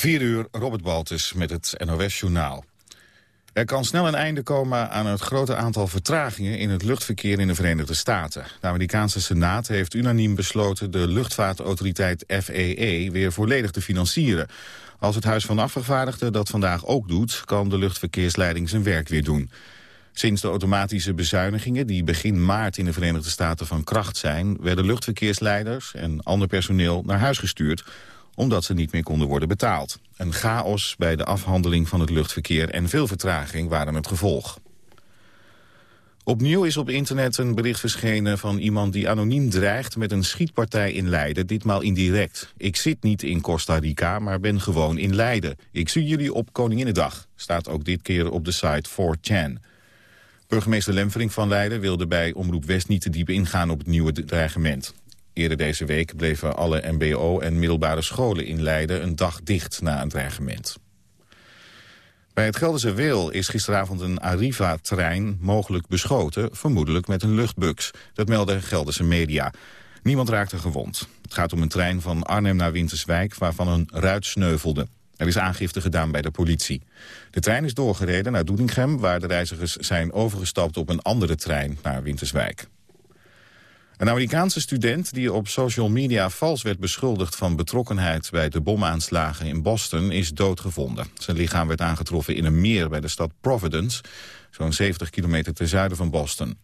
4 uur, Robert Baltus met het NOS-journaal. Er kan snel een einde komen aan het grote aantal vertragingen in het luchtverkeer in de Verenigde Staten. De Amerikaanse Senaat heeft unaniem besloten de luchtvaartautoriteit FAA weer volledig te financieren. Als het Huis van Afgevaardigden dat vandaag ook doet, kan de luchtverkeersleiding zijn werk weer doen. Sinds de automatische bezuinigingen die begin maart in de Verenigde Staten van kracht zijn, werden luchtverkeersleiders en ander personeel naar huis gestuurd omdat ze niet meer konden worden betaald. Een chaos bij de afhandeling van het luchtverkeer en veel vertraging waren het gevolg. Opnieuw is op internet een bericht verschenen van iemand die anoniem dreigt met een schietpartij in Leiden, ditmaal indirect. Ik zit niet in Costa Rica, maar ben gewoon in Leiden. Ik zie jullie op Koninginnedag, staat ook dit keer op de site 4chan. Burgemeester Lemvering van Leiden wilde bij Omroep West niet te diep ingaan op het nieuwe dreigement. Eerder deze week bleven alle mbo- en middelbare scholen in Leiden een dag dicht na een dreigement. Bij het Gelderse Weel is gisteravond een Arriva-trein mogelijk beschoten, vermoedelijk met een luchtbux. Dat melden Gelderse media. Niemand raakte gewond. Het gaat om een trein van Arnhem naar Winterswijk waarvan een ruit sneuvelde. Er is aangifte gedaan bij de politie. De trein is doorgereden naar Doetinchem, waar de reizigers zijn overgestapt op een andere trein naar Winterswijk. Een Amerikaanse student die op social media vals werd beschuldigd van betrokkenheid bij de bomaanslagen in Boston is doodgevonden. Zijn lichaam werd aangetroffen in een meer bij de stad Providence, zo'n 70 kilometer ten zuiden van Boston.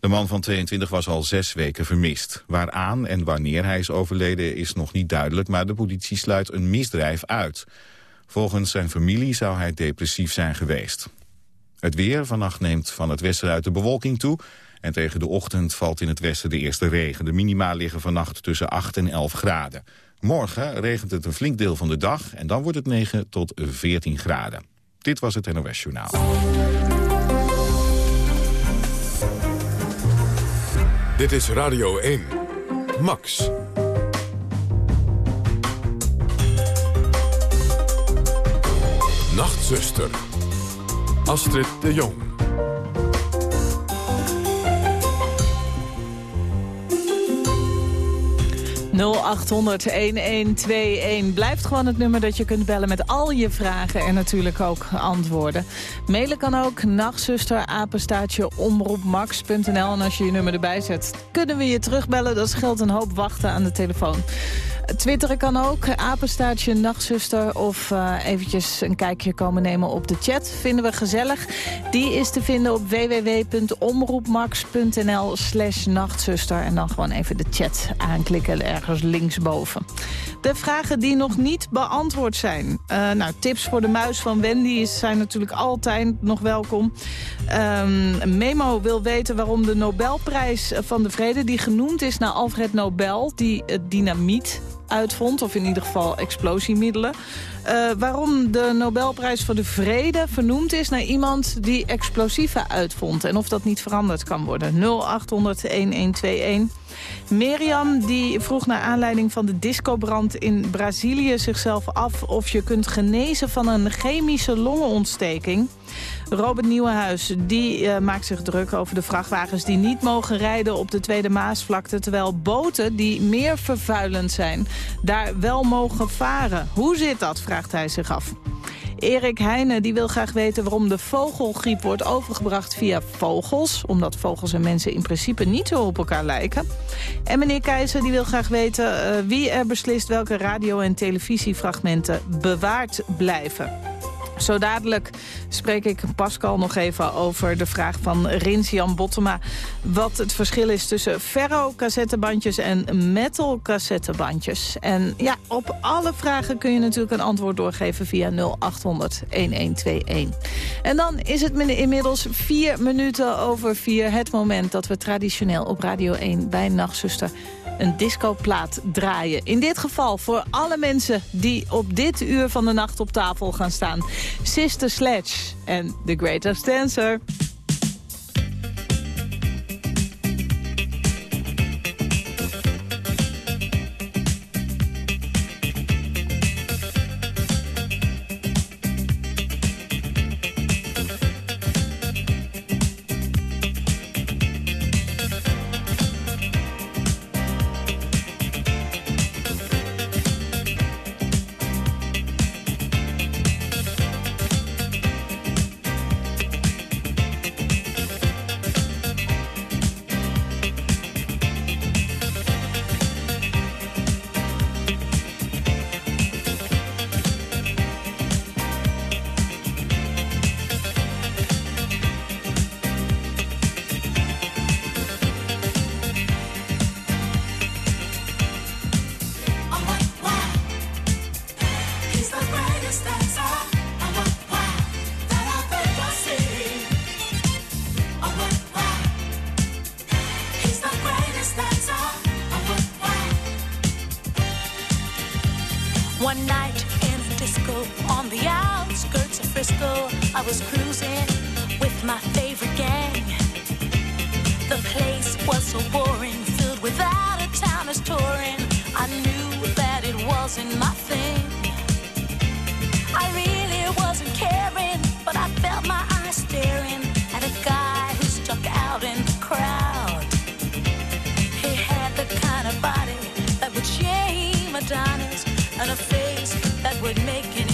De man van 22 was al zes weken vermist. Waaraan en wanneer hij is overleden is nog niet duidelijk, maar de politie sluit een misdrijf uit. Volgens zijn familie zou hij depressief zijn geweest. Het weer vannacht neemt van het westen uit de bewolking toe. En tegen de ochtend valt in het westen de eerste regen. De minima liggen vannacht tussen 8 en 11 graden. Morgen regent het een flink deel van de dag en dan wordt het 9 tot 14 graden. Dit was het NOS Journaal. Dit is Radio 1. Max. Nachtzuster. Astrid de Jong. 0800-1121 blijft gewoon het nummer dat je kunt bellen met al je vragen en natuurlijk ook antwoorden. Mailen kan ook nachtzuster, omroepmax.nl. En als je je nummer erbij zet, kunnen we je terugbellen. Dat scheelt een hoop wachten aan de telefoon. Twitteren kan ook, apenstaartje nachtzuster... of uh, eventjes een kijkje komen nemen op de chat. Vinden we gezellig. Die is te vinden op www.omroepmax.nl slash nachtzuster. En dan gewoon even de chat aanklikken ergens linksboven. De vragen die nog niet beantwoord zijn. Uh, nou, tips voor de muis van Wendy zijn natuurlijk altijd nog welkom. Um, Memo wil weten waarom de Nobelprijs van de Vrede... die genoemd is naar Alfred Nobel, die het dynamiet uitvond. Of in ieder geval explosiemiddelen. Uh, waarom de Nobelprijs voor de Vrede vernoemd is naar iemand die explosieven uitvond. En of dat niet veranderd kan worden. 0800-1121. Mirjam die vroeg naar aanleiding van de discobrand in Brazilië zichzelf af... of je kunt genezen van een chemische longenontsteking. Robert Nieuwenhuis die, uh, maakt zich druk over de vrachtwagens die niet mogen rijden op de Tweede Maasvlakte. Terwijl boten die meer vervuilend zijn daar wel mogen varen. Hoe zit dat, vraagt hij zich af. Erik Heijnen die wil graag weten waarom de vogelgriep wordt overgebracht via vogels. Omdat vogels en mensen in principe niet zo op elkaar lijken. En meneer Keizer die wil graag weten uh, wie er beslist welke radio- en televisiefragmenten bewaard blijven. Zo dadelijk spreek ik Pascal nog even over de vraag van Rins-Jan Bottema... wat het verschil is tussen ferro-cassettebandjes en metal-cassettebandjes. En ja, op alle vragen kun je natuurlijk een antwoord doorgeven via 0800-1121. En dan is het inmiddels vier minuten over vier... het moment dat we traditioneel op Radio 1 bij Nachtzuster een discoplaat draaien. In dit geval voor alle mensen die op dit uur van de nacht op tafel gaan staan. Sister Sledge en The Greatest Dancer. One night in a disco on the outskirts of Frisco, I was cruising with my favorite gang. The place was so boring, filled with out of towners touring. I knew that it wasn't my thing. I really wasn't caring, but I felt my eyes staring at a guy who stuck out in the crowd. He had the kind of body that would shame Adonis and a face would make any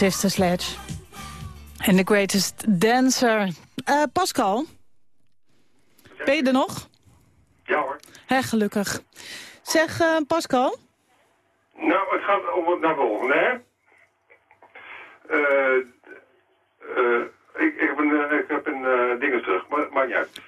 Sister Sledge. En The Greatest Dancer. Eh, Pascal? Ben je er nog? Ja hoor. Hè, gelukkig. Zeg, eh, Pascal? Nou, het gaat om het naar volgende, hè? Eh, ik, ik heb een, ik heb een ding terug, maar maakt niet uit.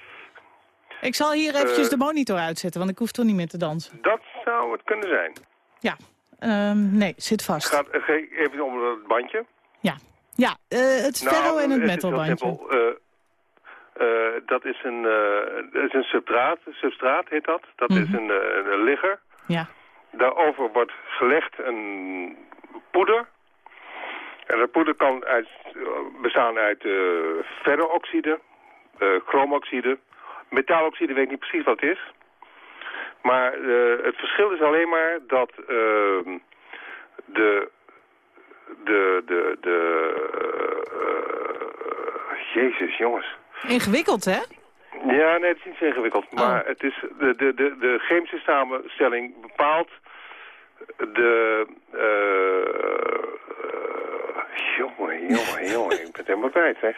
Ik zal hier eventjes de monitor uitzetten, want ik hoef toch niet meer te dansen. Dat zou het kunnen zijn. Ja, Ehm, nee, zit Het vast. gaat eh, even om het bandje. Ja, ja eh, het ferro en het Nou, is metalbandje. simpel. Eh, dat is een, dat is een substraat, substraat heet dat. Dat is Mhm. een, een ligger. Ja, Daarover wordt gelegd een poeder. En dat poeder kan uit, bestaan uit eh ferrooxide, chroomoxide, metaaloxide, weet ik niet precies wat het is. Maar eh, het verschil is alleen maar dat ehm, de, de, de, de, eh, jezus jongens. ingewikkeld hè? Ja, nee, het is niet zo ingewikkeld. Oh. Maar het is de, de, de, de chemische samenstelling bepaalt de... eh, jongen, jongen, jongen. Ik ben het helemaal kwijt, zeg.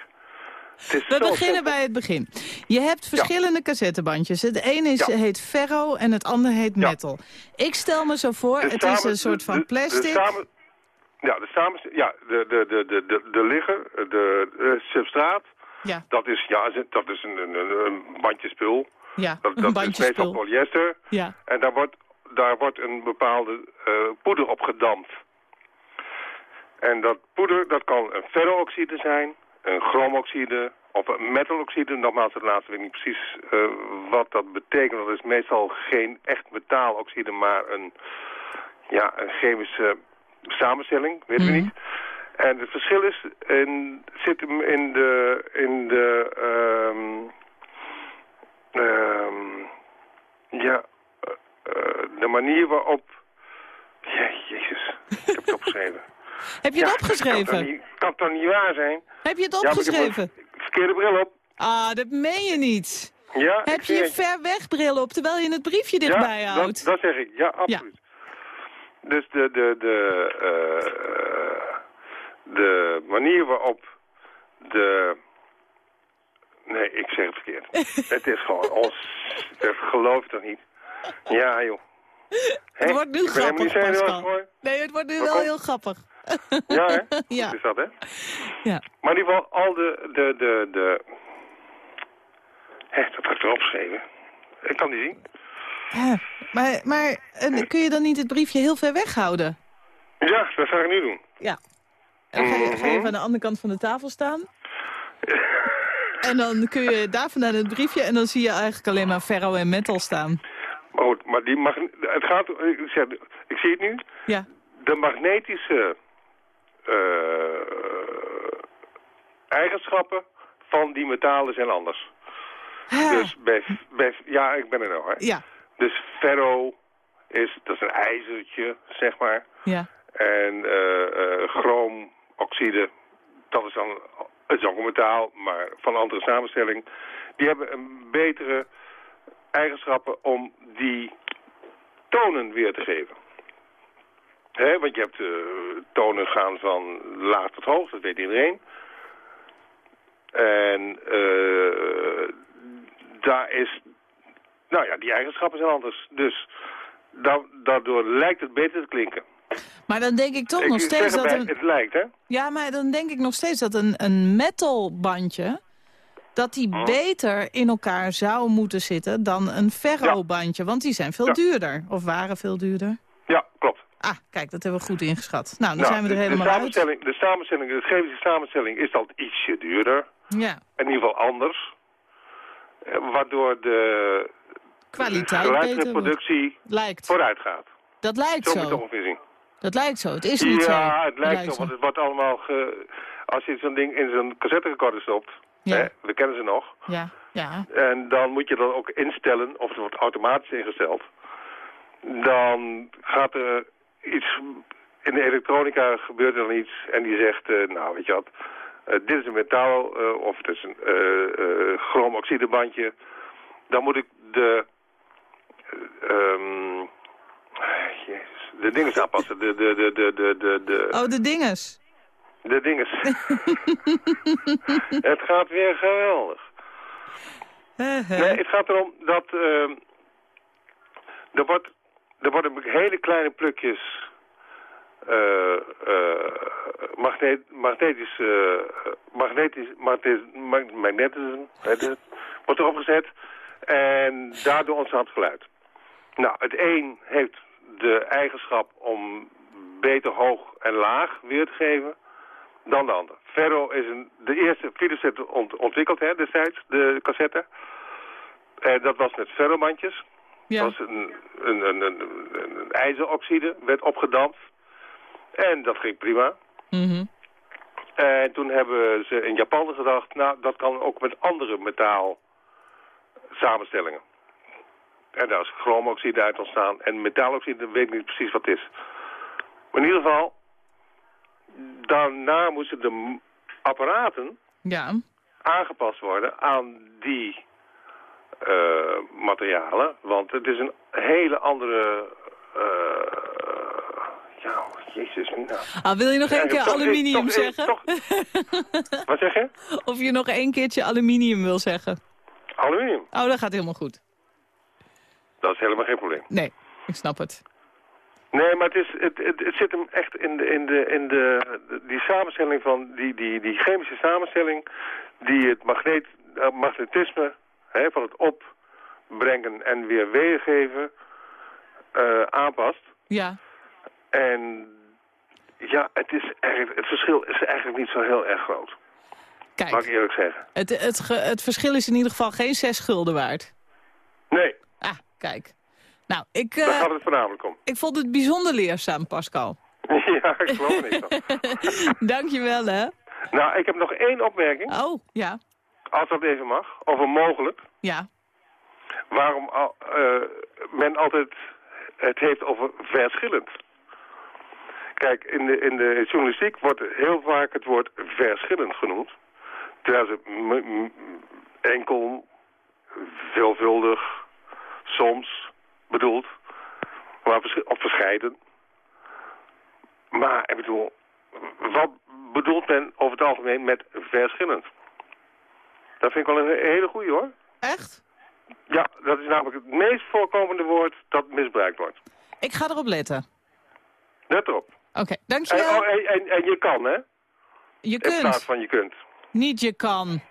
We beginnen simpel. bij het begin. Je hebt verschillende cassettebandjes. Het ene is, Ja. heet ferro en het andere heet Ja. metal. Ik stel me zo voor, De het is een soort de- van de- de plastic. samen- ja, de samen, ja, de, de, de, de, de, de ligger, de, de substraat, Ja, dat is, ja, dat is een, een, een- een bandje spul. ja Dat, is meestal polyester. Ja, En daar wordt, daar wordt een bepaalde eh, poeder op gedampt. En dat poeder, dat kan een ferrooxide zijn, een chroomoxide of een metaloxide. Nogmaals, het laatste weet ik niet precies eh, wat dat betekent. Dat is meestal geen echt metaaloxide, maar een, ja, een chemische samenstelling, weten we Mhm. niet. En het verschil is in, zit hem in de, in de ehm, ja, eh, de manier waarop... Ja, jezus, ik heb het opgeschreven. Heb je het Ja, Kan opgeschreven? toch niet, kan toch niet waar zijn? Heb je het Ja, ik opgeschreven? verkeerde bril op. Ah, dat meen je niet. Ja, Heb je je ver weg bril op, terwijl je het briefje dichtbij ja, houdt? Dat, dat zeg ik, ja, absoluut. Dus de, de, de, eh, de manier waarop de... Nee, ik zeg het verkeerd. het is gewoon ons... Dat geloof toch niet? Ja, joh. Het wordt nu Ik grappig, Pascal. Nee, het wordt nu wel komt? heel grappig. Ja, hè? Ja. Is dat, hè? Ja. Maar in ieder geval, al de... de, de, de... Hè, dat had ik erop geschreven. Ik kan die zien. Ja, maar maar kun je dan niet het briefje heel ver weg houden? Ja, dat ga ik nu doen. Ja. En ga je, ga je Mhm. even aan de andere kant van de tafel staan. En dan kun je daar vandaan het briefje en dan zie je eigenlijk alleen maar ferro en metal staan. Goed, maar die mag... Het gaat... Ik, zeg, ik zie het nu. Ja. De magnetische eigenschappen van die metalen zijn anders. Dus bij, bij... Ja, ik ben er nou, hè. Ja, Dus ferro is... Dat is een ijzertje, zeg maar. ja. En eh eh chroomoxide, dat is dan... Het is ook een metaal, maar van andere samenstelling. Die hebben een betere eigenschappen om die tonen weer te geven. Want je hebt eh, tonen gaan van laag tot hoog, dat weet iedereen. En eh, daar is... Nou ja, die eigenschappen zijn anders. Dus da daardoor lijkt het beter te klinken. Maar dan denk ik toch Ik nog steeds dat een... Het lijkt, hè? Ja, maar dan denk ik nog steeds dat een, een metalbandje... dat die Hm? beter in elkaar zou moeten zitten dan een ferrobandje. Want die zijn veel Ja. duurder. Of waren veel duurder. Ja. Ah, kijk, dat hebben we goed ingeschat. Nou, dan Nou, zijn we er de- helemaal de uit. samenstelling, De samenstelling, de chemische samenstelling is al ietsje duurder. Ja, In ieder geval anders. Eh, Waardoor de kwaliteit beter wordt. geluidsreproductie Lijkt. vooruit gaat. Dat lijkt Zo moet je toch zo. zien. Dat lijkt zo. Het is niet zo. Ja, het lijkt zo, zo. want het wordt allemaal... Ge... Als je zo'n ding in zo'n cassetterecorder stopt, Ja. hè, we kennen ze nog... Ja, ja. En dan moet je dat ook instellen, of het wordt automatisch ingesteld. Dan gaat er iets... In de elektronica gebeurt er dan iets en die zegt, eh, nou weet je wat... eh, dit is een metaal, eh, of het is een chroomoxidebandje. Dan moet ik de... ehm, jezus, de dingen aanpassen. De, de, de, de, de, de, de, Oh, de dinges. de dingen. het gaat weer geweldig. Nee, het gaat erom dat ehm, er, wordt, er worden hele kleine plukjes eh, eh, magneet, magnetisch, eh, magnetisch, wordt erop gezet en daardoor ontstaat geluid. Nou, het een heeft de eigenschap om beter hoog en laag weer te geven dan de ander. Ferro is een, de eerste ont, ontwikkeld hè, destijds, de cassette. En dat was met ferrobandjes. Ja. Dat was een, een, een, een, een, een ijzeroxide, werd opgedampt. En dat ging prima. Mhm. En toen hebben ze in Japan gedacht, nou, dat kan ook met andere metaal samenstellingen. En daar is chroomoxide uit ontstaan. En metaaloxide weet ik niet precies wat het is. Maar in ieder geval, daarna moesten de apparaten Ja. aangepast worden aan die materialen. Want het is een hele andere... eh, ja, jezus. Nou. Ah, wil je nog één Ja, keer aluminium zeggen? toch- wat zeg je? Of je nog één keertje aluminium wil zeggen? Aluminium. Oh, dat gaat helemaal goed. Dat is helemaal geen probleem. Nee, ik snap het. Nee, maar het, is, het, het, het zit hem echt in, de, in, de, in de, die samenstelling van die, die, die chemische samenstelling die het magneet, eh, magnetisme hè, van het opbrengen en weer weergeven eh, aanpast. Ja. En ja, het, is eigenlijk, het verschil is eigenlijk niet zo heel erg groot. Mag ik Kijk, eerlijk zeggen. het, het, het verschil is in ieder geval geen zes gulden waard. Nee, Ah, kijk. Nou, ik, daar eh, gaat het voornamelijk om. ik vond het bijzonder leerzaam, Pascal. ja, ik geloof niks van. Dankjewel, hè. Nou, ik heb nog één opmerking, Oh, ja. Als dat even mag, over mogelijk. Ja. waarom al- eh, men altijd het heeft over verschillend. Kijk, in de, in de journalistiek wordt heel vaak het woord verschillend genoemd. Terwijl ze enkel, veelvuldig, soms maar vers- of verscheiden. Maar, ik bedoel, wat bedoelt men over het algemeen met verschillend? Dat vind ik wel een hele goeie hoor. Echt? Ja, dat is namelijk het meest voorkomende woord dat misbruikt wordt. Ik ga erop letten. Let erop. Oké, En, dankjewel. oh, en, en, en je kan, hè? je In plaats kunt. van je kunt. Niet je kan.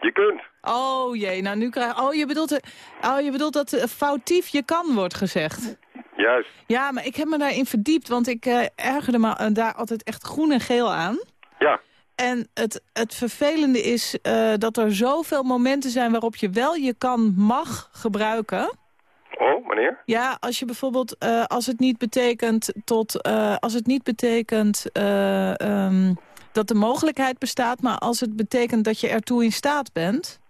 Je kunt. Oh jee, nou nu krijg Oh, je bedoelt, oh, je bedoelt dat eh, foutief je kan wordt gezegd. Juist. Ja, maar ik heb me daarin verdiept, want ik eh, ergerde me eh, daar altijd echt groen en geel aan. Ja. En het, het vervelende is eh, dat er zoveel momenten zijn waarop je wel je kan mag gebruiken. Oh, meneer? Ja, als je bijvoorbeeld, eh, als het niet betekent tot, eh, als het niet betekent eh, ehm, dat de mogelijkheid bestaat, maar als het betekent dat je ertoe in staat bent.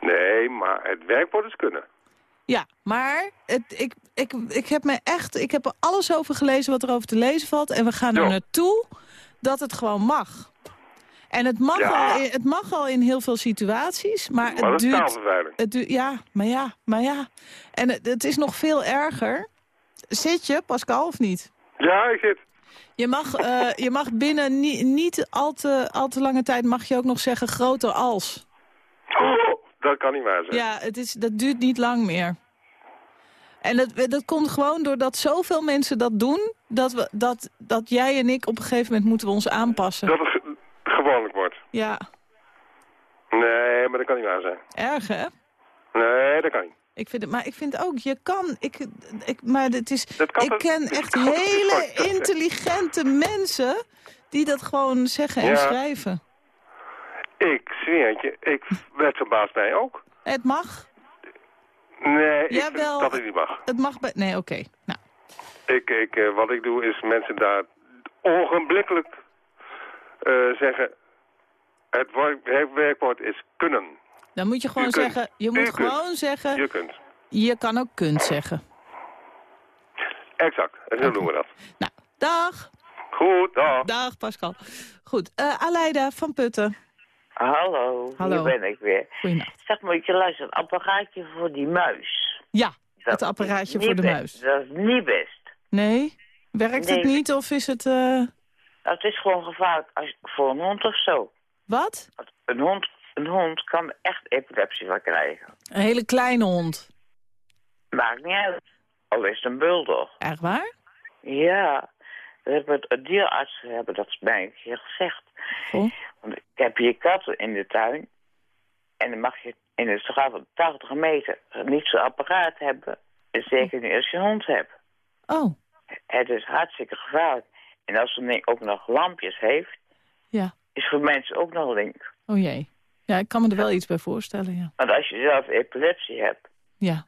Nee, maar het werkwoord is kunnen. Ja, maar het, ik, ik, ik heb me echt, ik heb er alles over gelezen wat er over te lezen valt. En we gaan er naartoe dat het gewoon mag. En het mag, Ja. al, in, het mag al in heel veel situaties, maar Maar het duurt... Het duurt, ja, maar ja, maar ja. En het, het is nog veel erger. Zit je, Pascal, of niet? Ja, ik zit. Je mag, eh, je mag binnen ni- niet al te, al te lange tijd mag je ook nog zeggen groter als. Oh, dat kan niet waar zijn. Ja, het is, dat duurt niet lang meer. En dat, dat komt gewoon doordat zoveel mensen dat doen... Dat, we, dat, dat jij en ik op een gegeven moment moeten we ons aanpassen. Dat wordt. Ja, Nee, maar dat kan niet waar zijn. erg hè? Nee, dat kan niet. Ik vind het, maar ik vind ook, je kan... Ik, ik, maar het is, Dat kan ik ken echt kan hele intelligente mensen... die dat gewoon zeggen en Ja. schrijven. Ik zweer het je, ik werd verbaasd mij ook. Het mag. Nee, ik Jawel. dat het niet mag. Het mag bij... Nee, oké. Nou, Ik, ik, eh, wat ik doe is mensen daar ogenblikkelijk eh, zeggen... Het, woord- het werkwoord is kunnen. dan moet je gewoon Je kunt. zeggen... Je Je moet kunt. gewoon zeggen... Je kunt. Je kan ook kunt zeggen. Exact. En zo doen we dat. Nou, dag. Goed, dag. Dag Pascal. Goed, eh Aleida van Putten. Hallo, Hallo. hier ben ik weer. Goeienacht. Zeg, moet je luisteren, een apparaatje voor die muis. Ja, Dat het apparaatje voor de muis. best. Dat is niet best. Nee? Werkt het niet of is het... eh, Het is gewoon gevaarlijk als, voor een hond of zo. Wat? Een hond, een hond kan echt epilepsie van krijgen. Een hele kleine hond. Maakt niet uit. Al is het een bulldog. Echt waar? Ja, dat hebben het dierartsen hebben dat mij een keer gezegd. Goh. Want ik heb hier katten in de tuin. En dan mag je in een straal van 80 meter niet zo'n apparaat hebben. En zeker niet als je een hond hebt. Oh, Het is hartstikke gevaarlijk. En als ding ook nog lampjes heeft, ja. Is voor mensen ook nog link. Oh jee. Ja, ik kan me er wel iets bij voorstellen, ja. Want als je zelf epilepsie hebt, Ja.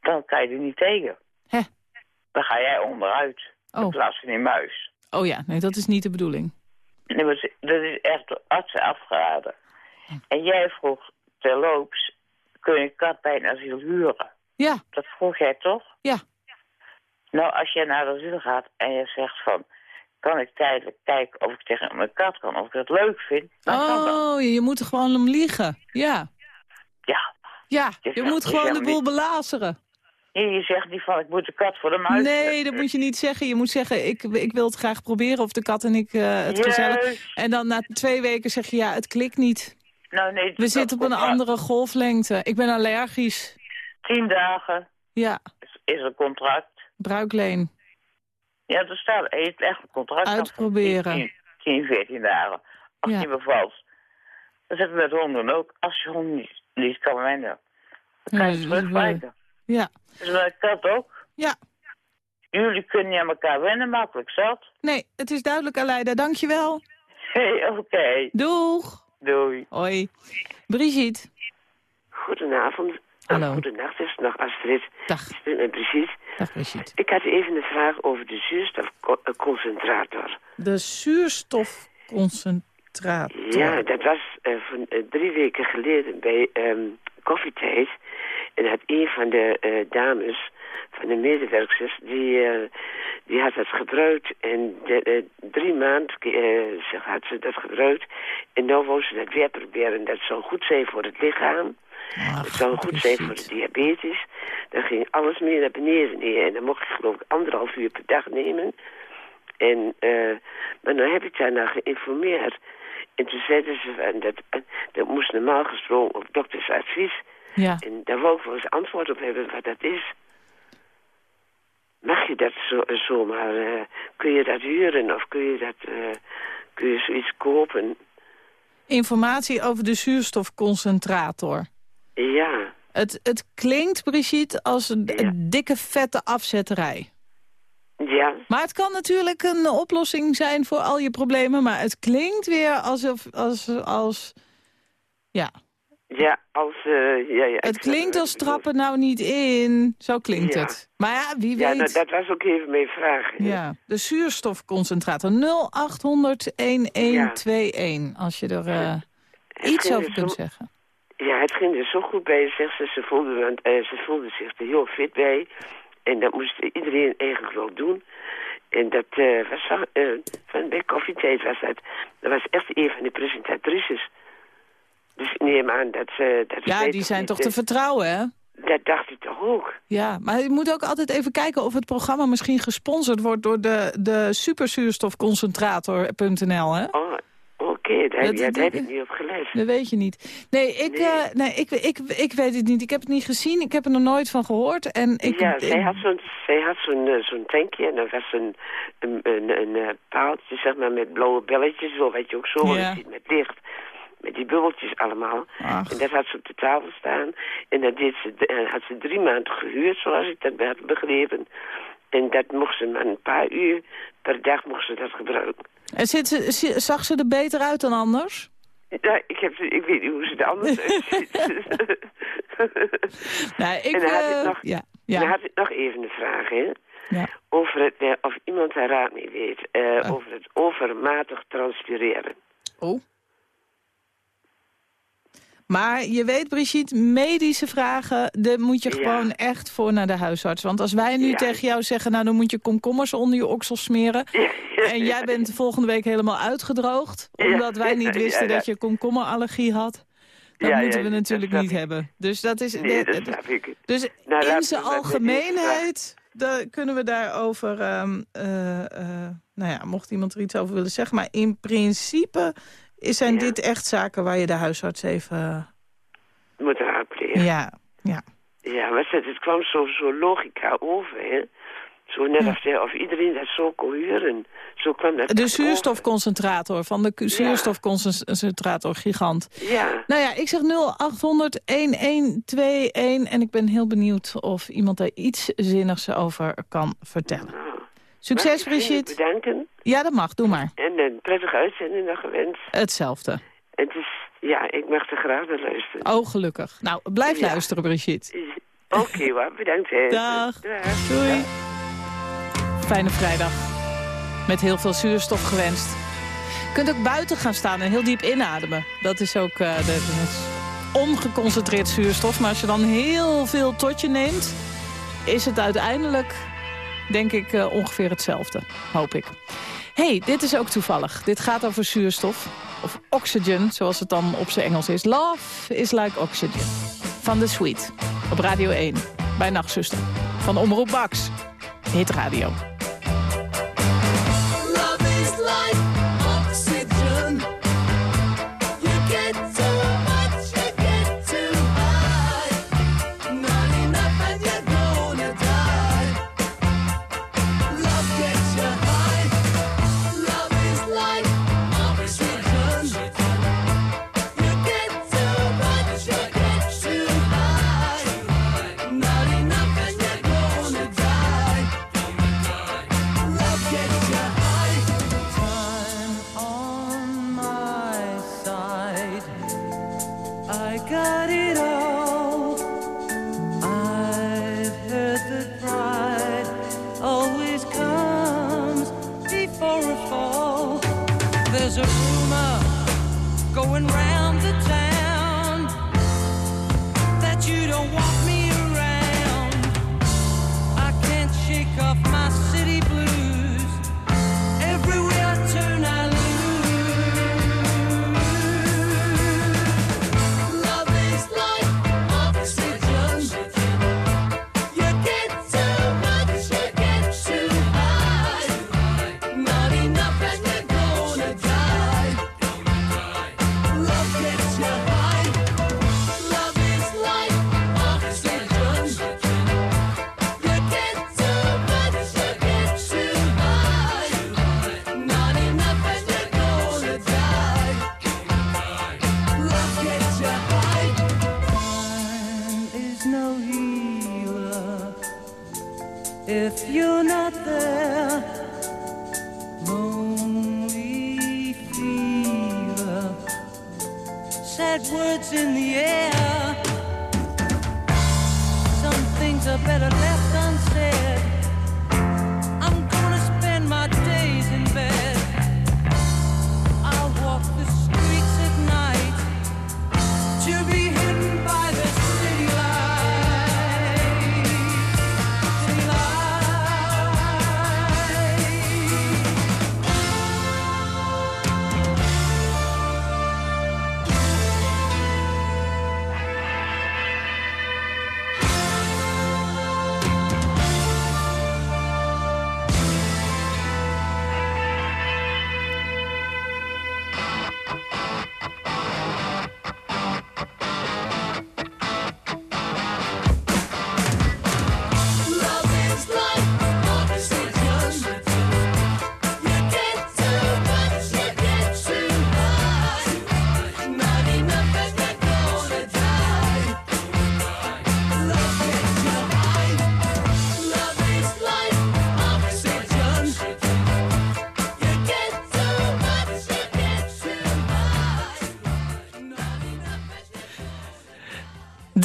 dan kan je er niet tegen. Hè? Dan ga jij onderuit. In Oh. plaats van die muis. Oh ja, nee, dat is niet de bedoeling. Nee, maar dat is echt door artsen afgeraden. En jij vroeg terloops, kun je een kat bij een asiel huren? Ja, Dat vroeg jij toch? ja. Nou, als jij naar de asiel gaat en je zegt van... kan ik tijdelijk kijken of ik tegen mijn kat kan, of ik het leuk vind, dat. Oh, je, moet er gewoon om liegen. Ja. Ja. Ja, Je moet gewoon de boel niet- belazeren. Nee, je zegt niet van ik moet de kat voor de muis. Nee, dat moet je niet zeggen. Je moet zeggen, ik, ik wil het graag proberen of de kat en ik eh, het gezellig... En dan na twee weken zeg je, ja, het klikt niet. Nou, nee, We dat zitten op een andere golflengte. Ik ben allergisch. Tien dagen Ja, is, is een contract. bruikleen. Ja, er staat echt echt een contract. van Uitproberen. 10, 10, 14 dagen. Als Ja. die bevalt. Dat hebben we met honden ook. Als je hond niet, niet kan wennen, dan kan Ja, je dat is terugwijken. Ja, Dus met kat ook. ja. Jullie kunnen niet aan elkaar wennen, makkelijk zat. Nee, het is duidelijk, Aleida. Dankjewel. Hé, oké. Doeg. Doei. Hoi. Brigitte. Goedenavond. Hallo. Goedenacht is het nog, Astrid. Dag. Ik ben met precies. Dag, Brigitte. Ik had even een vraag over de zuurstofconcentrator. De zuurstofconcentrator. Ja, dat was eh, van, eh, drie weken geleden bij ehm koffietijd. En had een van de eh, dames van de medewerkers, die, eh, die had dat gebruikt. En de, eh, drie maanden uh, had ze dat gebruikt. En nu wou ze dat weer proberen. Dat zou goed zijn voor het lichaam. Ach, het zou goed zijn voor de diabetes. Dan ging alles meer naar beneden neer. En dan mocht ik geloof ik anderhalf uur per dag nemen. En, uh, maar dan heb ik daarna geïnformeerd. En toen zeiden ze, dat, dat moest normaal gesproken op doktersadvies. Ja. En daar wou ik wel eens antwoord op hebben wat dat is. Mag je dat zo, zomaar, uh, kun je dat huren of kun je, dat, uh, kun je zoiets kopen? Informatie over de zuurstofconcentrator. Ja. Het, het klinkt, Brigitte, als een, Ja. dikke vette afzetterij. Ja, Maar het kan natuurlijk een oplossing zijn voor al je problemen. Maar het klinkt weer alsof... Als, als, ja, ja, als... eh ja, ja, het klinkt als trappen nou niet in. Zo klinkt Ja. het. Maar ja, wie Ja, weet. nou, dat was ook even mijn vraag. hè. Ja, de zuurstofconcentrator 0800 1121. Als je er eh, iets over er kunt zeggen. Ja, het ging er zo goed bij, zegt ze. Ze voelde, want, eh, ze voelde zich er heel fit bij. En dat moest iedereen eigenlijk wel doen. En dat eh, was van, eh, van bij koffietijd was dat. Dat was echt een van de presentatrices. Dus ik neem aan dat ze... Dat Ja, die zijn niet, toch te vertrouwen, hè? Dat dacht ik toch ook. Ja, maar je moet ook altijd even kijken of het programma misschien gesponsord wordt door de, de superzuurstofconcentrator.nl, hè? Oh, Dat- dat- daar heb ik niet op gelet. Dat weet je niet. Nee, ik, Nee. eh, nee ik, ik, ik weet het niet. Ik heb het niet gezien. Ik heb er nog nooit van gehoord. En ik, ja, zij had zo'n zij had zo'n eh, zo'n tankje en er was een, een, een, een, eh, paaltje zeg maar, met blauwe belletjes, zo wat je ook zo Ja. ziet met licht. Met die bubbeltjes allemaal. Ach. En dat had ze op de tafel staan. En dat deed ze, had ze drie maanden gehuurd, zoals ik dat had begrepen. En dat mocht ze maar een paar uur per dag mocht ze dat gebruiken. En zit ze, zag ze er beter uit dan anders? Ja, ik, heb, ik weet niet hoe ze er anders uitziet. Nee, ik... En dan had ik eh, nog- ja, Dan ja, had ik nog even een vraag, hè. ja. Over het, eh, of iemand daar raad mee weet. eh, Oh. Over het overmatig transpireren. Oh. Maar je weet, Brigitte, medische vragen... daar moet je Ja. gewoon echt voor naar de huisarts. Want als wij nu Ja. tegen jou zeggen... nou, dan moet je komkommers onder je oksel smeren... en jij bent volgende week helemaal uitgedroogd... Omdat wij niet wisten dat je komkommerallergie had... dat Ja, moeten we natuurlijk niet ik. hebben. Dus dat is... Nee, dat snap ik. Dus Nou, in zijn algemeenheid dan kunnen we daarover... eh, nou ja, mocht iemand er iets over willen zeggen. Maar in principe zijn Ja. dit echt zaken waar je de huisarts even... Moet raadplegen. Ja, ja, ja. maar het, het kwam zo, zo logica over, hè. Zo net Ja. als of iedereen dat zo kon huren. Zo kwam dat De over. zuurstofconcentrator van de zuurstofconcentrator gigant. Ja, Nou ja, ik zeg 0800 1121 en ik ben heel benieuwd of iemand daar iets zinnigs over kan vertellen. Succes, Brigitte. bedanken. Ja, dat mag. Doe maar. En een prettige uitzending nog gewenst. Hetzelfde. Het is, ja, ik mag er graag naar luisteren. Oh, gelukkig. Nou, blijf Ja. luisteren, Brigitte. Oké, hoor, bedankt. Hè. Dag. Dag. Doei. Fijne vrijdag. Met heel veel zuurstof gewenst. Je kunt ook buiten gaan staan en heel diep inademen. Dat is ook eh, de, de- ongeconcentreerd zuurstof. Maar als je dan heel veel tot je neemt... is het uiteindelijk, denk ik, eh, ongeveer hetzelfde. Hoop ik. hey, dit is ook toevallig. Dit gaat over zuurstof. Of oxygen, zoals het dan op zijn Engels is. Love is like oxygen. Van de Sweet. Op Radio 1. Bij Nachtzuster. Van Omroep Bax. Hit Radio.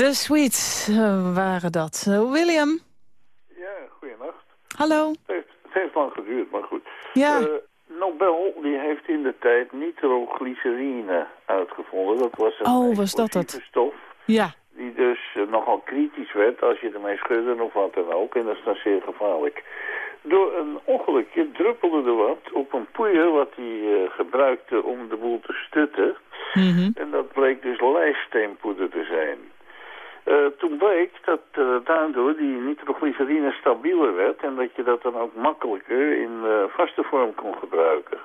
De Sweets eh, waren dat. Eh, William, Ja, goeienacht. hallo. Het heeft, het heeft lang geduurd, maar goed. Ja. Eh, Nobel die heeft in de tijd nitroglycerine uitgevonden. Dat was een Oh, was dat het? stof Ja. die dus nogal kritisch werd als je ermee schudde of wat dan ook. En dat is dan zeer gevaarlijk. Door een ongelukje druppelde er wat op een poeier wat hij gebruikte om de boel te stutten. Mhm. En dat bleek dus lijststeenpoeder te zijn. Eh, toen bleek dat eh, daardoor die nitroglycerine stabieler werd... en dat je dat dan ook makkelijker in eh, vaste vorm kon gebruiken.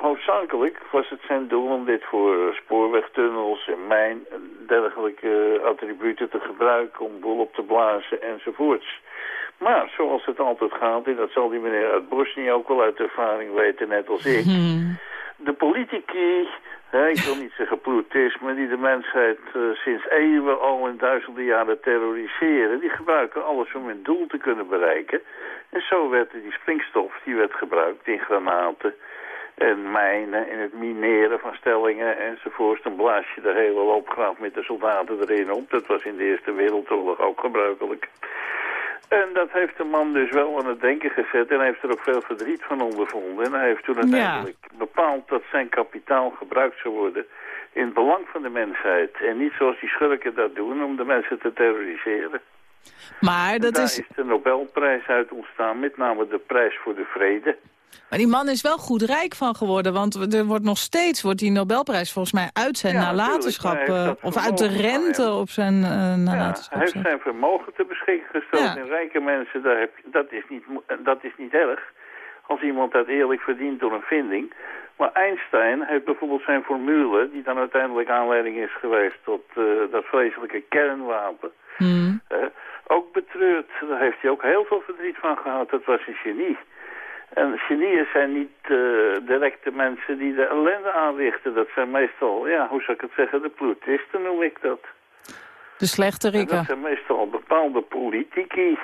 Hoofdzakelijk was het zijn doel om dit voor spoorwegtunnels en mijn dergelijke attributen te gebruiken... om boel op te blazen enzovoorts. Maar zoals het altijd gaat, en dat zal die meneer uit Bosnië ook wel uit ervaring weten, net als ik... Hmm. De politici, hè, ik wil niet zeggen ploetisme, die de mensheid eh, sinds eeuwen al in duizenden jaren terroriseren, die gebruiken alles om hun doel te kunnen bereiken. En zo werd die springstof, die werd gebruikt in granaten en mijnen, in het mineren van stellingen enzovoort. Dan blaas je de hele loopgraaf met de soldaten erin op. Dat was in de Eerste Wereldoorlog ook gebruikelijk. En dat heeft de man dus wel aan het denken gezet en hij heeft er ook veel verdriet van ondervonden. En hij heeft toen uiteindelijk bepaald dat zijn kapitaal gebruikt zou worden in het belang van de mensheid. En niet zoals die schurken dat doen om de mensen te terroriseren. Maar dat Daar is... is de Nobelprijs uit ontstaan, met name de prijs voor de vrede. Maar die man is wel goed rijk van geworden, want er wordt nog steeds wordt die Nobelprijs volgens mij uit zijn Ja, nalatenschap, eh, of uit de rente op zijn eh, Ja, nalatenschap. hij heeft zijn vermogen te beschikking gesteld. Ja. En rijke mensen, daar heb je, dat, is niet, mo- dat is niet erg. Als iemand dat eerlijk verdient door een vinding. Maar Einstein heeft bijvoorbeeld zijn formule... die dan uiteindelijk aanleiding is geweest tot eh, dat vreselijke kernwapen... Hmm. ook betreurd. Daar heeft hij ook heel veel verdriet van gehad. Dat was een genie. En genieën zijn niet eh, direct de mensen die de ellende aanrichten. Dat zijn meestal, ja, hoe zou ik het zeggen, de ploetisten noem ik dat. De slechte En dat zijn meestal bepaalde politici.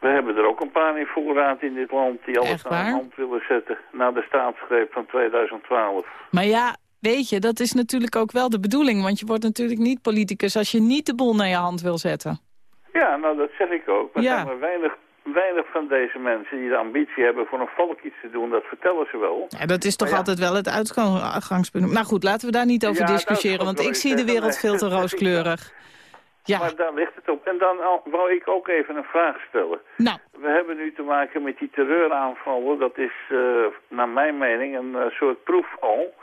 We hebben er ook een paar in voorraad in dit land die alles aan de hand willen zetten na de staatsgreep van 2012. Maar ja, weet je, dat is natuurlijk ook wel de bedoeling, want je wordt natuurlijk niet politicus als je niet de boel naar je hand wil zetten. Ja, nou dat zeg ik ook. Maar er Ja. zijn maar weinig, weinig van deze mensen die de ambitie hebben voor een volk iets te doen. Dat vertellen ze wel. Ja, dat is toch ja. altijd wel het uitgangspunt. Nou goed, laten we daar niet over Ja, discussiëren, is want ik zie de wereld veel te rooskleurig. Ja, Maar daar ligt het op. En dan wou ik ook even een vraag stellen. nou, We hebben nu te maken met die terreuraanvallen. Dat is eh, naar mijn mening een eh, soort proef al.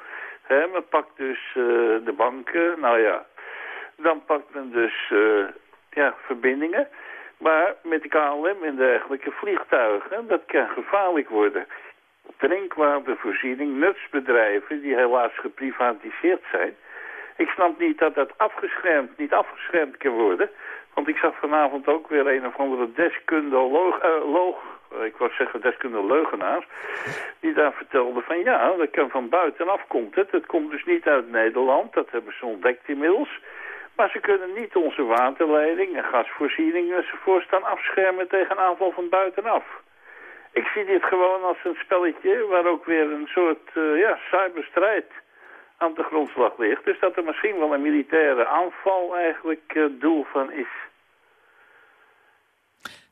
Hè, men pakt dus eh, de banken, nou ja. Dan pakt men dus eh, ja, verbindingen. Maar met de KLM en dergelijke vliegtuigen, dat kan gevaarlijk worden. Drinkwatervoorziening, nutsbedrijven die helaas geprivatiseerd zijn. Ik snap niet dat dat afgeschermd, niet afgeschermd kan worden. Want ik zag vanavond ook weer een of andere deskundige loog, eh, loog, ik wou zeggen deskundige leugenaars, die daar vertelde van ja, dat kan van buitenaf komt het. Het komt dus niet uit Nederland, dat hebben ze ontdekt inmiddels. Maar ze kunnen niet onze waterleiding en gasvoorziening enzovoort staan afschermen tegen een aanval van buitenaf. Ik zie dit gewoon als een spelletje waar ook weer een soort eh, ja, cyberstrijd aan de grondslag ligt. Dus dat er misschien wel een militaire aanval eigenlijk eh, doel van is.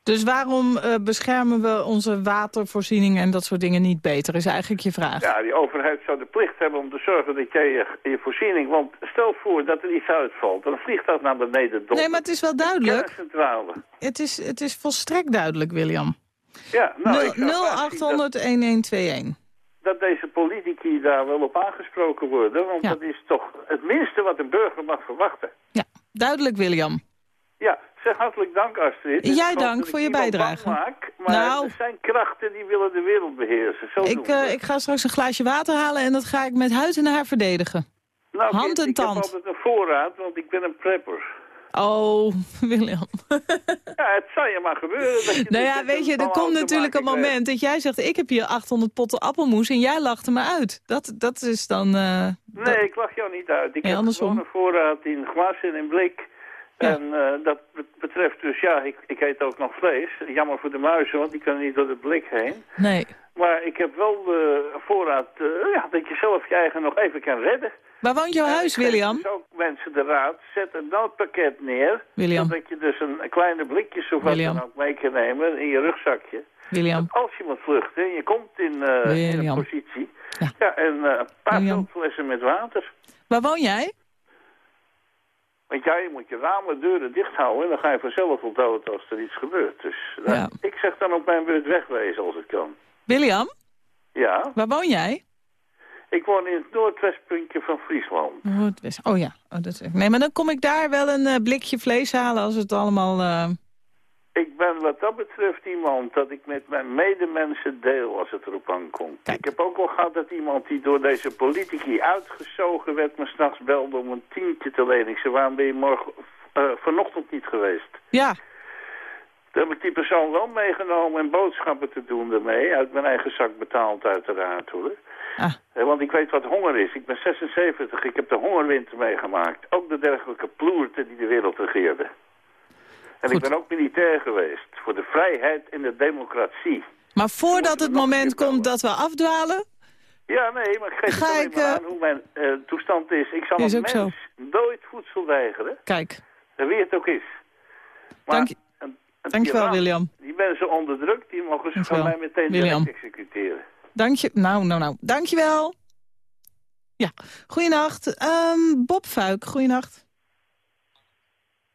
Dus waarom eh, beschermen we onze watervoorziening en dat soort dingen niet beter, is eigenlijk je vraag. Ja, die overheid zou de plicht hebben om te zorgen dat jij je, je voorziening... Want stel voor dat er iets uitvalt, dan vliegt dat naar beneden. Donder. Nee, maar het is wel duidelijk. Het is, het is volstrekt duidelijk, William. Ja, nou, ik zou graag zien 0800-1121. dat deze politici daar wel op aangesproken worden. Want Ja. dat is toch het minste wat een burger mag verwachten. Ja, duidelijk, William. Ja, zeg hartelijk dank Astrid. Jij Ik dank ik voor je bijdrage. Maak, maar Nou. er zijn krachten die willen de wereld beheersen. Zo Ik, eh, ik ga straks een glaasje water halen en dat ga ik met huid en haar verdedigen. nou, hand en ik tand. heb altijd een voorraad, want ik ben een prepper. Oh, William. Ja, het zou je maar gebeuren. Dat je nou ja, weet je, er komt natuurlijk een krijgt. moment dat jij zegt... ik heb hier 800 potten appelmoes en jij lachte me uit. Dat, dat is dan... eh, dat- Nee, ik lach jou niet uit. Ik heb andersom. gewoon een voorraad in glas en in blik. Ja. En eh, dat bet- betreft dus, ja, ik, ik eet ook nog vlees. Jammer voor de muizen, want die kunnen niet door het blik heen. Nee. Maar ik heb wel de voorraad eh, ja, dat je zelf je eigen nog even kan redden. Waar woont jouw huis, ik William? Dus ook mensen de raad, zet een noodpakket neer. William. Zodat je dus een kleine blikjes of wat William. dan ook mee kan nemen in je rugzakje. William. Als je moet vluchten en je komt in, eh, in een positie. Ja. Ja, en een paar flessen met water. Waar woon jij? Want jij moet je ramen, deuren dicht houden en dan ga je vanzelf op dood als er iets gebeurt. Dus eh, Ja. ik zeg dan op mijn beurt wegwezen als het kan. William, Ja, waar woon jij? ik woon in het noordwestpuntje van Friesland. Noordwest. Oh ja, oh, dat is... nee, maar dan kom ik daar wel een eh, blikje vlees halen als het allemaal... eh, Ik ben wat dat betreft iemand dat ik met mijn medemensen deel als het erop aankomt. Kijk. Ik heb ook al gehad dat iemand die door deze politici uitgezogen werd me s'nachts belde om een tientje te lenen. Ik zei, waarom ben je morgen, eh, vanochtend niet geweest? Ja, Toen heb ik die persoon wel meegenomen en boodschappen te doen ermee. Uit mijn eigen zak betaald uiteraard hoor. Ah. Eh, Want ik weet wat honger is. Ik ben 76, ik heb de hongerwinter meegemaakt. Ook de dergelijke ploerten die de wereld regeerden. En Goed. ik ben ook militair geweest. Voor de vrijheid en de democratie. maar voordat het moment komt dat we afdwalen... Ja, nee, maar ik geef Ga ik, eh, aan hoe mijn eh, toestand is. Ik zal Is een ook zo. mens nooit voedsel weigeren. Kijk, wie het ook is. Maar Dank je- een, een dankjewel William. Die mensen onderdrukt, die mogen ze van mij meteen William. direct executeren. Dank je, nou, nou, nou. Dankjewel. Ja, goeienacht. Ehm Bob Fuik, goeienacht.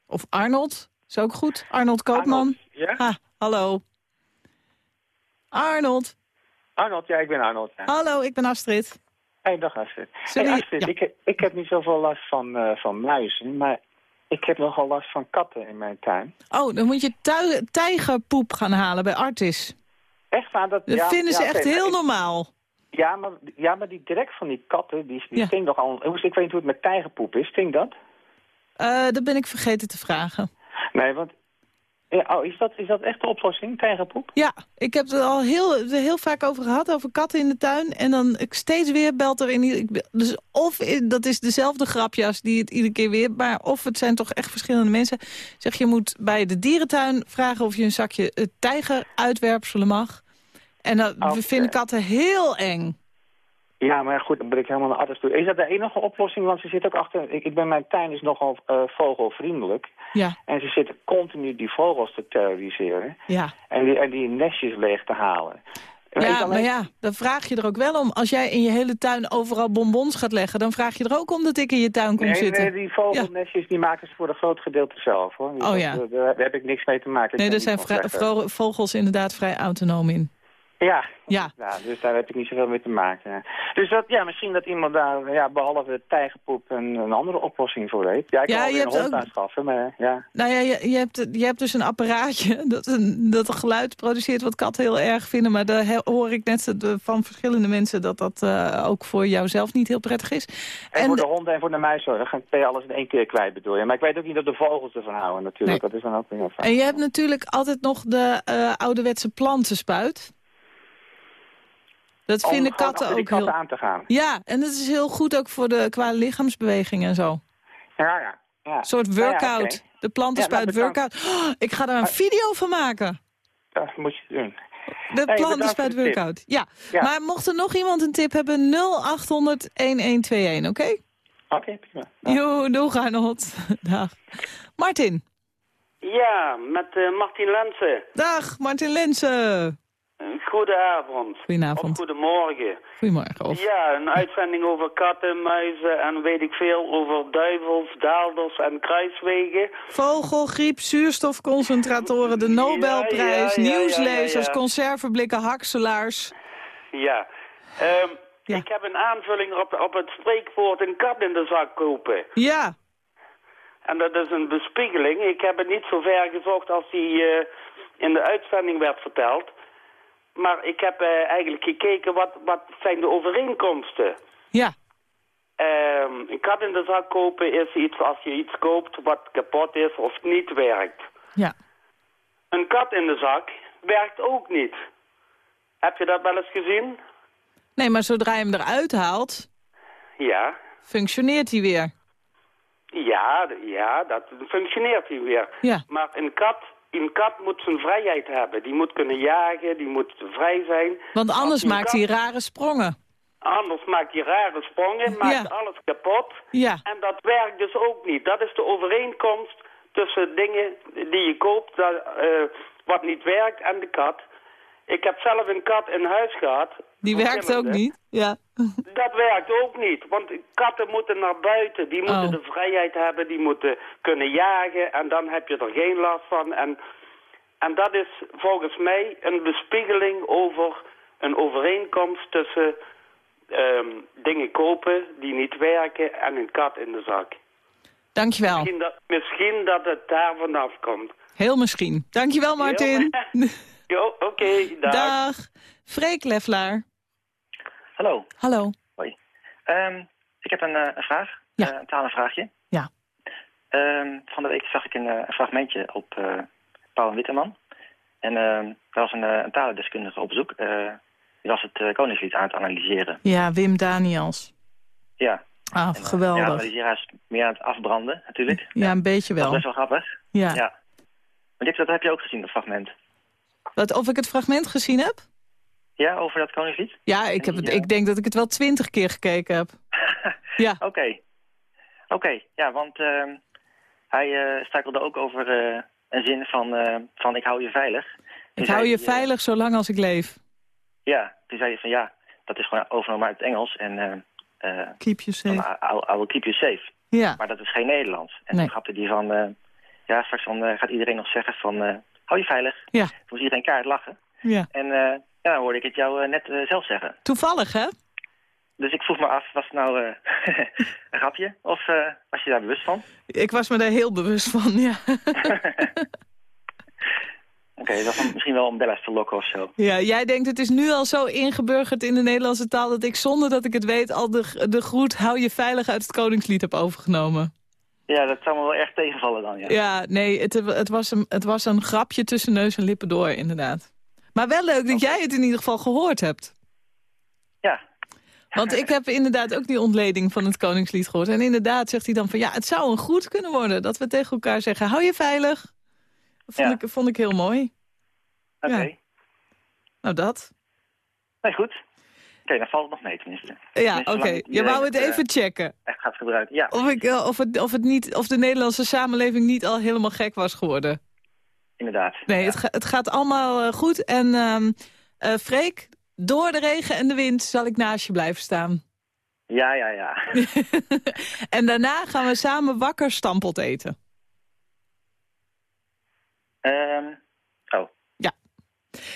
Of Arnold, is ook goed. Arnold Koopman. Arnold, ja? Ha, hallo. Arnold. Arnold, ja, ik ben Arnold. Ja. Hallo, ik ben Astrid. Hey, dag Astrid. Hey, Astrid, ja. ik, heb- ik heb niet zoveel last van, eh, van muizen, maar ik heb nogal last van katten in mijn tuin. Oh, dan moet je tijgerpoep gaan halen bij Artis. Echt waar? Dat, Dat ja, vinden ze echt heel ik- normaal. Ja maar, ja, maar die direct van die katten, die, die stinkt nogal... hoe- Ik weet niet hoe het met tijgerpoep is. Stinkt dat? Eh dat ben ik vergeten te vragen. Nee, want... Ja, oh, is dat, is dat echt de oplossing, tijgerpoep? Ja, ik heb het al heel, heel vaak over gehad, over katten in de tuin. En dan ik steeds weer belt er in... ik- Dus of i- dat is dezelfde grapjas die het iedere keer weer... maar of het zijn toch echt verschillende mensen. Zeg, je moet bij de dierentuin vragen of je een zakje eh, tijgeruitwerpselen mag. En dat vinden katten heel eng. Ja, maar goed, dan ben ik helemaal naar arts toe. Is dat de enige oplossing? Want ze zit ook achter... Ik, ik ben, mijn tuin is nogal eh, vogelvriendelijk. Ja, En ze zitten continu die vogels te terroriseren. ja. En die, en die nestjes leeg te halen. En Ja, alleen- maar ja, dan vraag je er ook wel om. Als jij in je hele tuin overal bonbons gaat leggen... dan vraag je er ook om dat ik in je tuin kom Nee, zitten. nee, die vogelnestjes die maken ze voor een groot gedeelte zelf. hoor. Oh, ja. Daar, daar heb ik niks mee te maken. Ik Nee, daar zijn vogels inderdaad vrij autonoom in. Ja. Ja. ja, dus daar heb ik niet zoveel mee te maken. ja. Dus dat, ja, misschien dat iemand daar, ja, behalve tijgerpoep, een, een andere oplossing voor heeft. Ja, ik Ja, kan je wel weer een hond ook- aanschaffen, maar ja. Nou ja, je, je, hebt, je hebt dus een apparaatje dat een, dat een geluid produceert wat katten heel erg vinden. Maar daar hoor ik net van verschillende mensen dat dat eh, ook voor jou zelf niet heel prettig is. En, voor de honden en voor de muizen, dan ben je alles in één keer kwijt, bedoel je. Maar ik weet ook niet dat de vogels ervan houden, natuurlijk. Nee. Dat is dan ook een feit. en je hebt natuurlijk altijd nog de eh, ouderwetse plantenspuit. Dat Om vinden katten ook heel... aan te gaan. Ja, en dat is heel goed ook voor de qua lichaamsbeweging en zo. Ja, ja. Ja. Een soort ja, workout. De plantenspuit Ja, nou, bedankt. workout. Oh, ik ga daar een video van maken. Dat moet je doen. De Hey, plantenspuit de workout. Ja. Ja. maar mocht er nog iemand een tip hebben, 0800 1121, oké? Oké, prima. Jo, doeg Arnold. Dag. Martin. Ja, met eh, Martin Lensen. Dag, Martin Lensen. Goedenavond. Goedenavond. Of goedemorgen. Goedemorgen. Of... Ja, een uitzending over katten, muizen en weet ik veel over duivels, daalders en kruiswegen. Vogelgriep, zuurstofconcentratoren, de Nobelprijs, Ja, ja, ja, ja, nieuwslezers, ja, ja. conserveblikken, hakselaars. Ja. Ehm, Ik heb een aanvulling op, op het spreekwoord een kat in de zak kopen. Ja, En dat is een bespiegeling. Ik heb het niet zo ver gezocht als die eh, in de uitzending werd verteld. Maar ik heb eh, eigenlijk gekeken wat, wat zijn de overeenkomsten. Ja. Ehm, een kat in de zak kopen is iets als je iets koopt wat kapot is of niet werkt. Ja. Een kat in de zak werkt ook niet. Heb je dat wel eens gezien? nee, maar zodra je hem eruit haalt, Ja. functioneert hij weer. Ja, ja, dat functioneert hij weer. Ja. Maar een kat, een kat moet zijn vrijheid hebben. Die moet kunnen jagen, die moet vrij zijn. Want anders maakt kat- hij rare sprongen. Anders maakt hij rare sprongen, maakt Ja. alles kapot. Ja. En dat werkt dus ook niet. Dat is de overeenkomst tussen dingen die je koopt, dat, eh, wat niet werkt, en de kat. Ik heb zelf een kat in huis gehad. Die werkt ook niet. Ja. Dat werkt ook niet, want katten moeten naar buiten. Die moeten Oh. de vrijheid hebben, die moeten kunnen jagen en dan heb je er geen last van. En, en dat is volgens mij een bespiegeling over een overeenkomst tussen ehm, dingen kopen die niet werken en een kat in de zak. Dankjewel. Misschien dat, misschien dat het daar vanaf komt. Heel misschien. Dankjewel, Martin. Jo, oké, dag. Dag. Freek Leflaar. Hallo. Hallo. Hoi. Ehm, ik heb een, eh, een vraag. Ja. Eh, een talenvraagje. Ja. Ehm, van de week zag ik een, eh, een fragmentje op eh Paul Witteman. En ehm er was een, een talendeskundige op bezoek. Eh, die was het Koningslied aan het analyseren. Ja, Wim Daniels. Ja. Ah, Ja, geweldig. analyseren hij is meer aan het afbranden, natuurlijk. Ja, een beetje Dat wel. is best wel grappig. Ja. ja. Maar dit, dat heb je ook gezien, dat fragment. Wat, of ik het fragment gezien heb? Ja, over dat Koningslied? Ja, ik, heb het, ik denk dat ik het wel twintig keer gekeken heb. ja. Oké. Oké, ja, want ehm, hij eh struikelde ook over eh, een zin van, eh, van ik hou je veilig. Toen Ik hou je hij, veilig zolang als ik leef. Ja, toen zei hij van ja, dat is gewoon overgenomen uit het Engels. En Keep you safe. I, will keep you safe. Ja. Maar dat is geen Nederlands. En Nee. toen grapte hij van, ja, straks dan, gaat iedereen nog zeggen van, hou je veilig. Ja. Toen moest iedereen kaart lachen. Ja. En eh, ja, dan hoorde ik het jou eh, net eh, zelf zeggen. Toevallig, hè? Dus ik vroeg me af, was het nou eh, een grapje? Of was je daar bewust van? Ik was me daar heel bewust van, ja. Oké, dat was misschien wel om Bella's te lokken of zo. ja. Jij denkt het is nu al zo ingeburgerd in de Nederlandse taal... dat ik zonder dat ik het weet al de, de groet hou je veilig uit het Koningslied heb overgenomen. Ja, dat zou me wel erg tegenvallen dan, ja. Ja, nee, het, het, was een, het was een grapje tussen neus en lippen door, inderdaad. Maar wel leuk dat jij het in ieder geval gehoord hebt. Ja. Want ik heb inderdaad ook die ontleding van het Koningslied gehoord. En inderdaad zegt hij dan van, ja, het zou een groet kunnen worden... dat we tegen elkaar zeggen, hou je veilig. Dat vond, Ja. ik, vond ik heel mooi. Oké. Ja. Nou, dat. Nee, goed. Oké, dan valt het nog mee tenminste. Ja, oké. Je wou het eh, even checken. echt gaat gebruiken. Ja, Of, ik, eh, of, het, of, het niet, of de Nederlandse samenleving niet al helemaal gek was geworden. Inderdaad. Nee, het, ga- het gaat allemaal eh, goed. En eh, Freek, door de regen en de wind zal ik naast je blijven staan. Ja, ja, ja. en daarna gaan we samen wakker stampot eten. Ehm oh. Ja.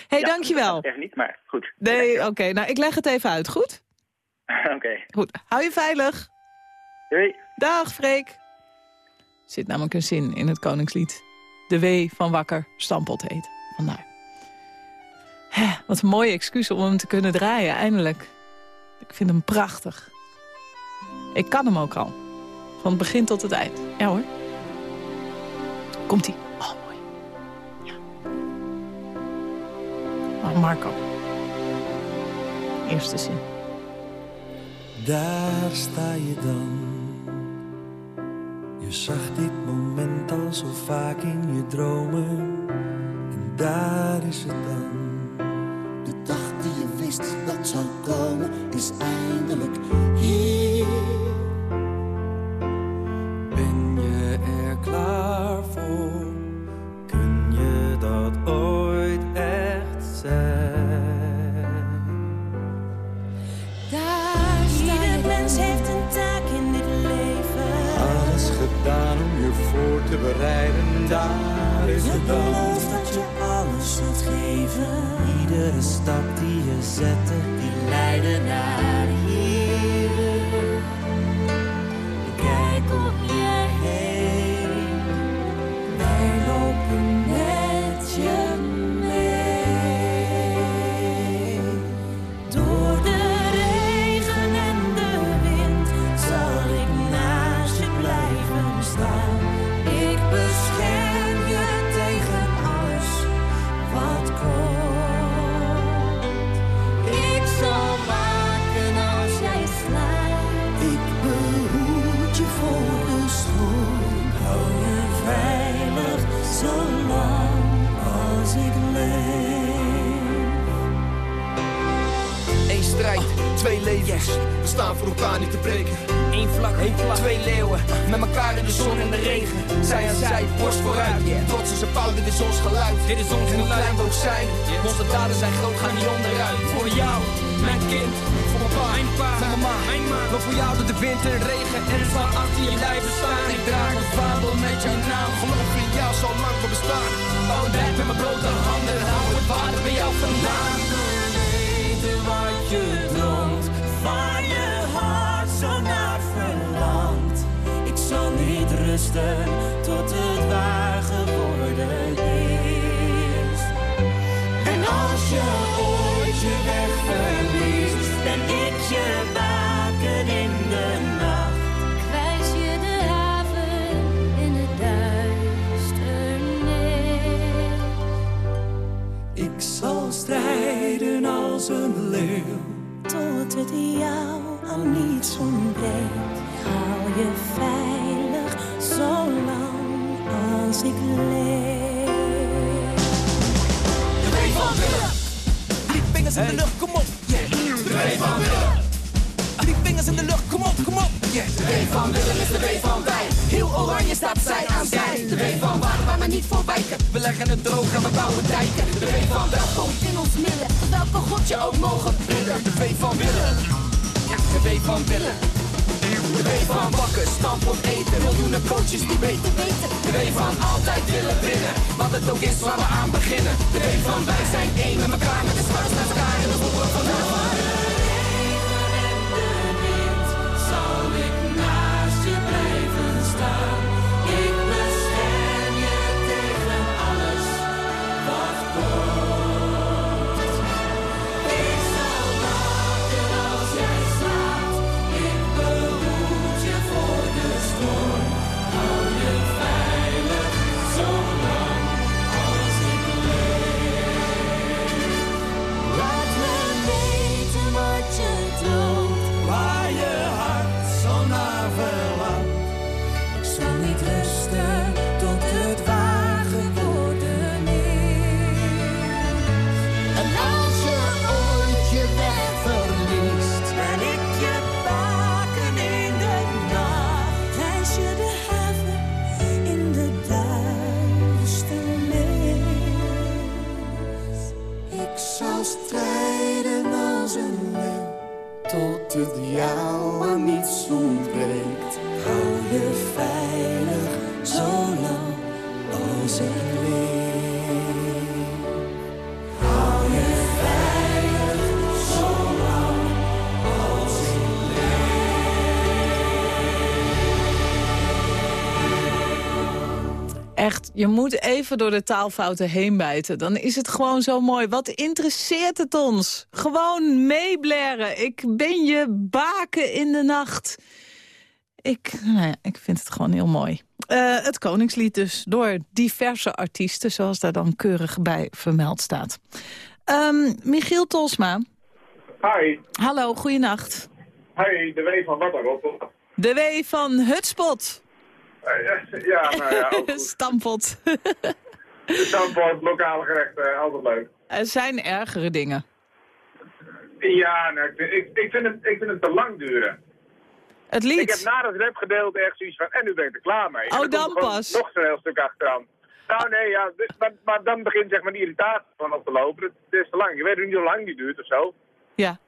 hey, Ja, dankjewel. dat Echt niet, maar goed. Nee, oké. nou, ik leg het even uit, goed? Oké. Goed. Hou je veilig. Doei. Dag, Freek. Er zit namelijk een zin in het Koningslied. De wee van wakker stampot eten. Vandaar. Wat een mooie excuus om hem te kunnen draaien, eindelijk. Ik vind hem prachtig. Ik kan hem ook al. Van het begin tot het eind. Ja hoor. Komt-ie. Oh, mooi. Ja. Oh, Marco. Eerste zin. Daar sta je dan, je zag dit moment al zo vaak in je dromen. En daar is het dan. De dag die je wist dat zou komen is eindelijk te bereiden, daar is het dan. dat je alles zult geven. Iedere stap die je zette, die leidde naar levens. We staan voor elkaar niet te breken. Eén vlak, twee leeuwen. Met elkaar in de zon en de regen. Zij aan zij, borst vooruit. Trots als een pauw, dit is ons geluid. Dit is ons en hoe klein we ook zijn. Onze daden zijn groot, gaan niet onderuit. Voor jou, mijn kind. Voor mijn pa, mijn pa, voor mijn ma. Maar voor jou door de wind en regen. En het zal achter je blijven staan. Ik draag een vaandel met jouw naam. Geloof in jou, zo lang we bestaan. Oh, met mijn blote handen. Hou het water bij jou vandaan. weten wat je tot het waar geworden is. En als je ooit je weg verliest, ben ik je waken in de nacht. Wijs je de haven in de duisternis. Ik zal strijden als een leeuw. Tot het jou aan niets ontbreekt. Hou je veilig zolang als ik leef. De W van Willem. Drie vingers in de lucht, kom op. De W van Willem. Drie vingers in de lucht, kom op, kom op. De W van Willem is de W van wij. Heel oranje staat zij aan zij. De W van waar, waar we niet voor wijken. We leggen het droog en we bouwen dijken. De W van welkom in ons midden. Welke God je ook mogen bidden. De W van Willem. De W van Willem. De van bakken, stamp op eten. Miljoenen coaches die beter weten. De van altijd willen winnen. Wat het ook is waar we aan beginnen. W van wij zijn één met elkaar. Met de schouders naar elkaar en de boeren van je moet even door de taalfouten heen bijten. Dan is het gewoon zo mooi. Wat interesseert het ons? Gewoon meeblaren. Ik ben je baken in de nacht. Ik, nou ja, ik vind het gewoon heel mooi. Eh, het Koningslied dus, door diverse artiesten... zoals daar dan keurig bij vermeld staat. Ehm, Michiel Tolsma. Hi. Hallo, goeienacht. Hi, de W van wat dan? De W van Hutspot. Ja, nou ja. Stampot. Stamppot, lokale gerechten, altijd leuk. Er zijn ergere dingen. Ja, nou, ik, vind- ik, ik, vind het, ik vind het te lang duren. Het lied. Ik heb na het rapgedeelte echt zoiets van, en nu ben ik er klaar mee. Oh, dan pas. Nog zo'n heel stuk achteraan. Nou nee, ja, dus- maar, maar dan begint zeg maar die irritatie van op te lopen. Het, het is te lang. Je weet niet hoe lang die duurt of zo. Ja.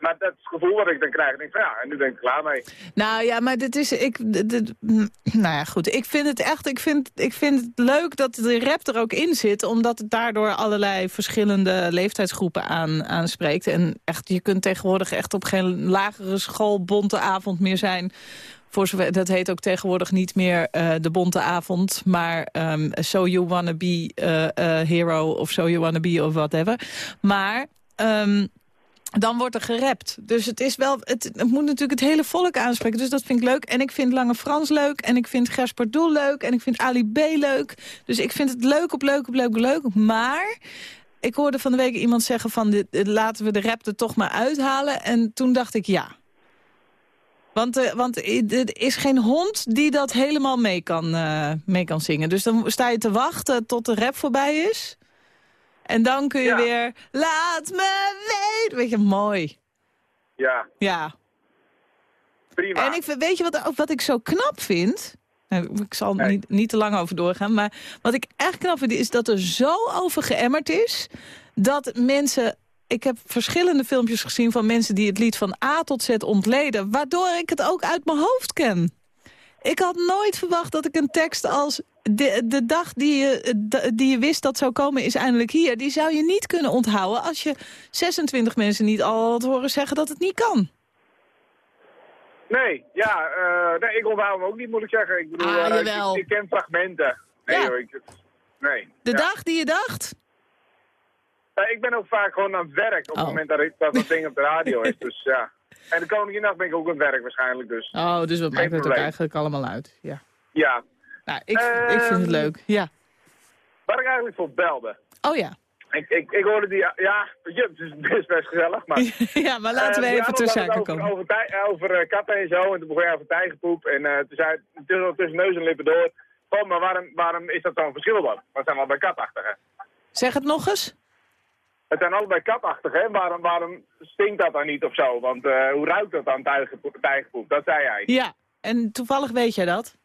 Maar dat is het gevoel wat ik dan krijg. Ik denk van ja, en nu ben ik klaar mee. Nou ja, maar dit is... Ik, mm, nou ja, goed. Ik vind het echt... Ik vind, ik vind het leuk dat de rap er ook in zit. Omdat het daardoor allerlei verschillende leeftijdsgroepen aan, aanspreekt. En echt, je kunt tegenwoordig echt op geen lagere school bonte avond meer zijn... Voor zover, dat heet ook tegenwoordig niet meer eh, de bonte avond, maar ehm, So You Wanna Be eh, eh, Hero of So You Wanna Be of whatever. Maar ehm, dan wordt er gerapt. Dus het, is wel, het, moet natuurlijk het hele volk aanspreken. Dus dat vind ik leuk. En ik vind Lange Frans leuk. En ik vind Gers Doel leuk. En ik vind Ali B leuk. Dus ik vind het leuk op leuk op leuk op leuk. Maar ik hoorde van de week iemand zeggen van... Dit, laten we de rap er toch maar uithalen. En toen dacht ik ja. Want, eh, want er is geen hond die dat helemaal mee kan, eh, mee kan zingen. Dus dan sta je te wachten tot de rap voorbij is. En dan kun je weer... Laat me weten. Weet je, mooi. Ja, Ja. prima. En ik, weet je wat, ook wat ik zo knap vind? Nou, ik zal er niet, niet te lang over doorgaan. Maar wat ik echt knap vind is dat er zo over geëmmerd is... dat mensen... Ik heb verschillende filmpjes gezien van mensen die het lied van A tot Z ontleden... waardoor ik het ook uit mijn hoofd ken. Ik had nooit verwacht dat ik een tekst als... De, de dag die je, de- die je wist dat zou komen is eindelijk hier... die zou je niet kunnen onthouden als je 26 mensen niet al had horen zeggen dat het niet kan. Nee, ja, eh, nee, ik onthoud hem ook niet, moet ik zeggen. Ik bedoel, Ah, eh, ik- ken fragmenten. Nee, Ja. hoor, ik, nee. De ja. dag die je dacht? Eh, ik ben ook vaak gewoon aan het werk op het Oh. moment dat, ik, dat dat ding op de radio is. Dus ja. En de Koninginnacht ben ik ook aan het werk waarschijnlijk. Dus Oh, dus wat Geen maakt het ook eigenlijk allemaal uit? Ja. ja. Nou, ik, ik vind het Ehm, leuk. Ja. Waar ik eigenlijk voor belde. Oh ja. Ik, ik, ik hoorde die, ja, het is, het is best gezellig, maar... ja, maar laten we Eh, even ter over, komen. Over, tij- over eh, katten en zo, en toen begon je over tijgerpoep. En eh toen zei tussen, tussen neus en lippen door... Oh, maar waarom, waarom is dat zo'n verschil dan? Want zijn we allebei katachtig, hè? Zeg het nog eens. Het zijn allebei katachtig, hè? Waarom, waarom stinkt dat dan niet of zo? Want eh, hoe ruikt dat dan, tijgerpoep? tijgerpoep? Dat zei hij. Ja, en toevallig weet jij dat?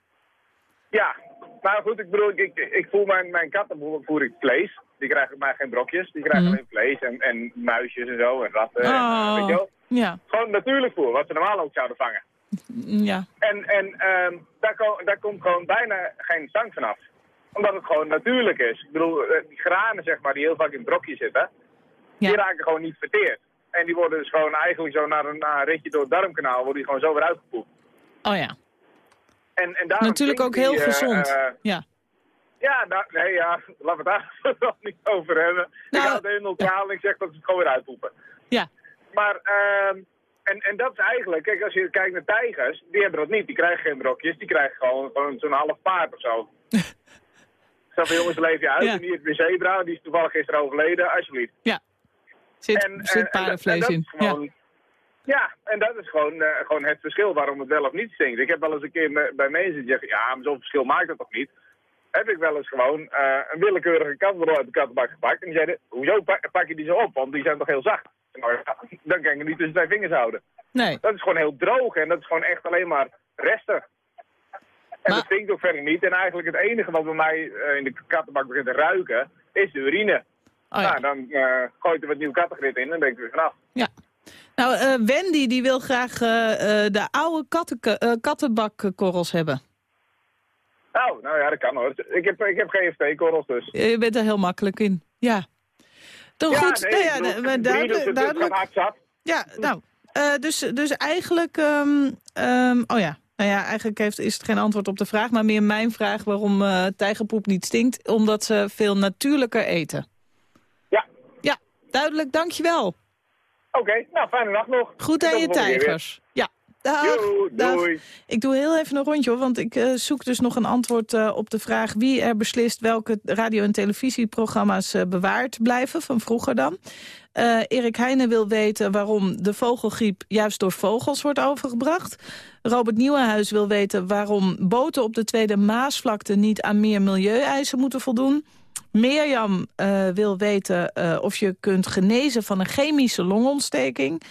Ja, nou goed, ik bedoel, ik, ik, ik voel mijn, mijn katten voer- ik vlees. Die krijgen maar geen brokjes. Die krijgen Mhm. alleen vlees en, en muisjes en zo en ratten. En, eh, Oh. weet je wel? Ja. Gewoon natuurlijk voer, wat ze normaal ook zouden vangen. Ja. En, en ehm, daar, ko- daar komt gewoon bijna geen stank vanaf. Omdat het gewoon natuurlijk is. Ik bedoel, eh, die granen zeg maar, die heel vaak in het brokje die raken gewoon niet verteerd. En die worden dus gewoon eigenlijk zo naar een, na een ritje door het darmkanaal, worden die gewoon zo weer uitgepoept. Oh ja. En, en daarom Natuurlijk ook heel die, eh, gezond. eh, ja. Ja, nou, nee, ja, laten we het daar niet over hebben. ik hou het heel neutraal en ik zeg dat ze het gewoon weer uitpoepen. Ja. Maar, ehm, en, en dat is eigenlijk, kijk, als je kijkt naar tijgers, die hebben dat niet. Die krijgen geen brokjes, die krijgen gewoon, gewoon zo'n half paard of zo. Zo van jongens, leef je uit. Ja. En die heeft een zebra, die is toevallig gisteren overleden, alsjeblieft. Ja. Zit, En, eh, zit en paardenvlees dat- en in. dat gewoon- Ja, en dat is gewoon, eh, gewoon het verschil waarom het wel of niet stinkt. Ik heb wel eens een keer bij mensen zeggen, ja, maar zo'n verschil maakt het toch niet? Heb ik wel eens gewoon eh, een willekeurige kattenrol uit de kattenbak gepakt. En die zeiden, hoezo pak, pak je die zo op? Want die zijn toch heel zacht? Nou ja, dan kan je niet tussen twee vingers houden. Nee. Dat is gewoon heel droog en dat is gewoon echt alleen maar resten. En dat stinkt ook verder niet. En eigenlijk het enige wat bij mij in de kattenbak begint te ruiken, is de urine. Oh, ja. Nou, dan eh gooit er wat nieuw kattengrit in en dan ben ik weer vanaf. Ja. Nou, eh, Wendy die wil graag eh, de oude eh, kattenbakkorrels hebben. Oh, nou ja, dat kan hoor. Ik heb, ik heb GFT-korrels dus. Je bent er heel makkelijk in. Ja. Dan Ja, goed. nee, nou ja, bedoel, maar drie, duidelijk. dus duidelijk. Ja, nou. dus, dus eigenlijk... ehm, ehm, oh ja. Nou ja, eigenlijk heeft, is het geen antwoord op de vraag. Maar meer mijn vraag waarom eh, tijgerpoep niet stinkt. Omdat ze veel natuurlijker eten. Duidelijk. Dankjewel. Oké, nou fijne nacht nog. Goed aan je tijgers. Ja, Dag. Jo, Dag. doei. Ik doe heel even een rondje, hoor, want ik eh, zoek dus nog een antwoord eh, op de vraag... wie er beslist welke radio- en televisieprogramma's eh, bewaard blijven, van vroeger dan. Erik Heijnen wil weten waarom de vogelgriep juist door vogels wordt overgebracht. Robert Nieuwenhuis wil weten waarom boten op de Tweede Maasvlakte... niet aan meer milieueisen moeten voldoen. Mirjam eh, wil weten eh, of je kunt genezen van een chemische longontsteking...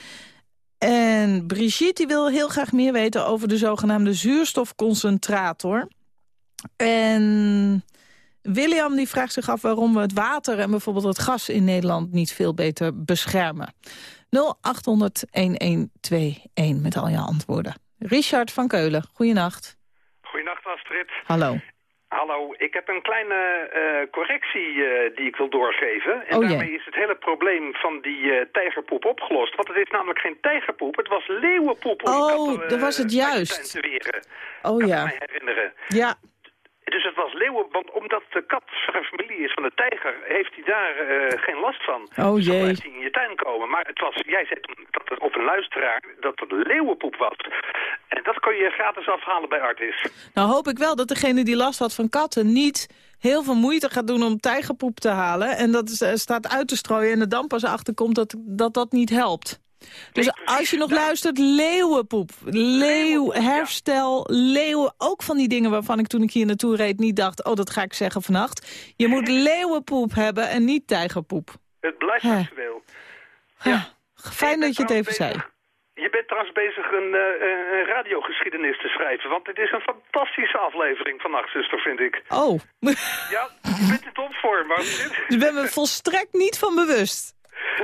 En Brigitte die wil heel graag meer weten over de zogenaamde zuurstofconcentrator. En William die vraagt zich af waarom we het water en bijvoorbeeld het gas in Nederland niet veel beter beschermen. 0800-1121 met al je antwoorden. Richard van Keulen, goeienacht. Goedenacht Astrid. Hallo. Hallo, ik heb een kleine eh, correctie eh, die ik wil doorgeven. En Oh, daarmee is het hele probleem van die eh, tijgerpoep opgelost. Want het is namelijk geen tijgerpoep, het was leeuwenpoep. Oh, dat was het juist. te. Oh Kan ja. herinneren. Ja, Dus het was leeuwen, want omdat de kat familie is van de tijger, heeft hij daar eh, geen last van. Oh, jee. hij in je tuin komen. Maar het was, jij zei dat het op een luisteraar dat het leeuwenpoep was. En dat kon je gratis afhalen bij Artis. nou hoop ik wel dat degene die last had van katten niet heel veel moeite gaat doen om tijgerpoep te halen. En dat is, eh, staat uit te strooien en de dan pas achterkomt dat, dat dat niet helpt. Dus als je nog luistert, leeuwenpoep, leeuw, herstel, leeuwen. Ook van die dingen waarvan ik toen ik hier naartoe reed niet dacht... oh, dat ga ik zeggen vannacht. Je moet leeuwenpoep hebben en niet tijgerpoep. Het blijft actueel. Ja. Fijn dat je het even zei. Je bent trouwens bezig een, eh, een radiogeschiedenis te schrijven. Want dit is een fantastische aflevering van Nachtzuster, vind ik. Oh, Ja, je bent het op voor, maar... ik ben me volstrekt niet van bewust.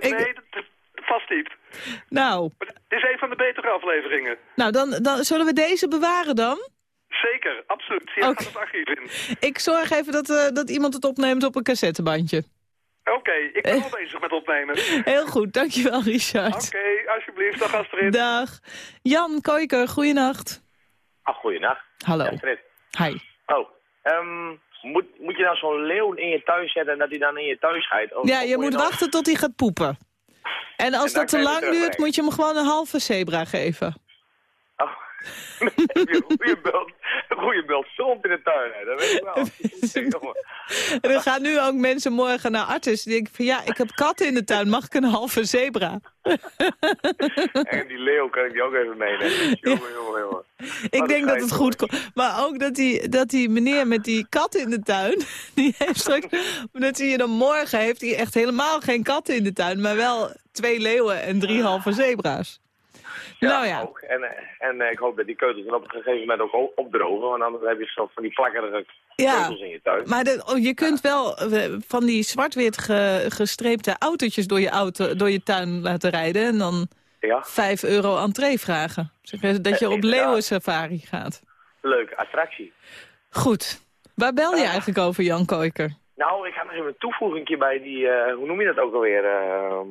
Nee, dat- vast niet. Nou, Maar het is een van de betere afleveringen. nou dan, dan zullen we deze bewaren dan? Zeker, absoluut. Je Oké. gaat het archief in. Ik zorg even dat, eh, dat iemand het opneemt op een cassettebandje. Oké, ik ben al bezig met opnemen. Heel goed, dankjewel Richard. Oké, alsjeblieft. Dag Astrid. Dag. Jan Koiker, goeienacht. Ah, goeienacht. Hallo. Astrid. Hi. Oh, ehm, moet, moet je nou zo'n leeuw in je tuin zetten en dat hij dan in je tuin scheidt? Of- Ja, je moet wachten tot hij gaat poepen. En als dat te lang duurt, moet je hem gewoon een halve zebra geven. Je een goede zond in de tuin, hè? dat weet ik wel. En dan gaan nu ook mensen morgen naar Artis. Die denken van ja, ik heb katten in de tuin, mag ik een halve zebra? en die leeuw kan ik die ook even meenemen. Jongen, jongen, jongen. Ik denk dat het goed komt. Maar ook dat die, dat die meneer met die kat in de tuin... die heeft straks... Dat zie je dan morgen, heeft hij echt helemaal geen katten in de tuin... maar wel twee leeuwen en drie halve zebra's. Nou ja, Ook. En, eh, en eh, ik hoop dat die keutels dan op een gegeven moment ook opdrogen, want anders heb je zo van die plakkerige Ja. keutels in je tuin. maar de- oh, je kunt wel eh, van die zwart-wit ge- gestreepte autootjes door je, auto, door je tuin laten rijden... en dan Ja. 5 euro entree vragen. Dat je op leeuwensafari gaat. Leuke attractie. Goed. Waar bel je eigenlijk over, Jan Koiker? Nou, ik heb nog even een toevoeging bij die, hoe noem je dat ook alweer? Ehm,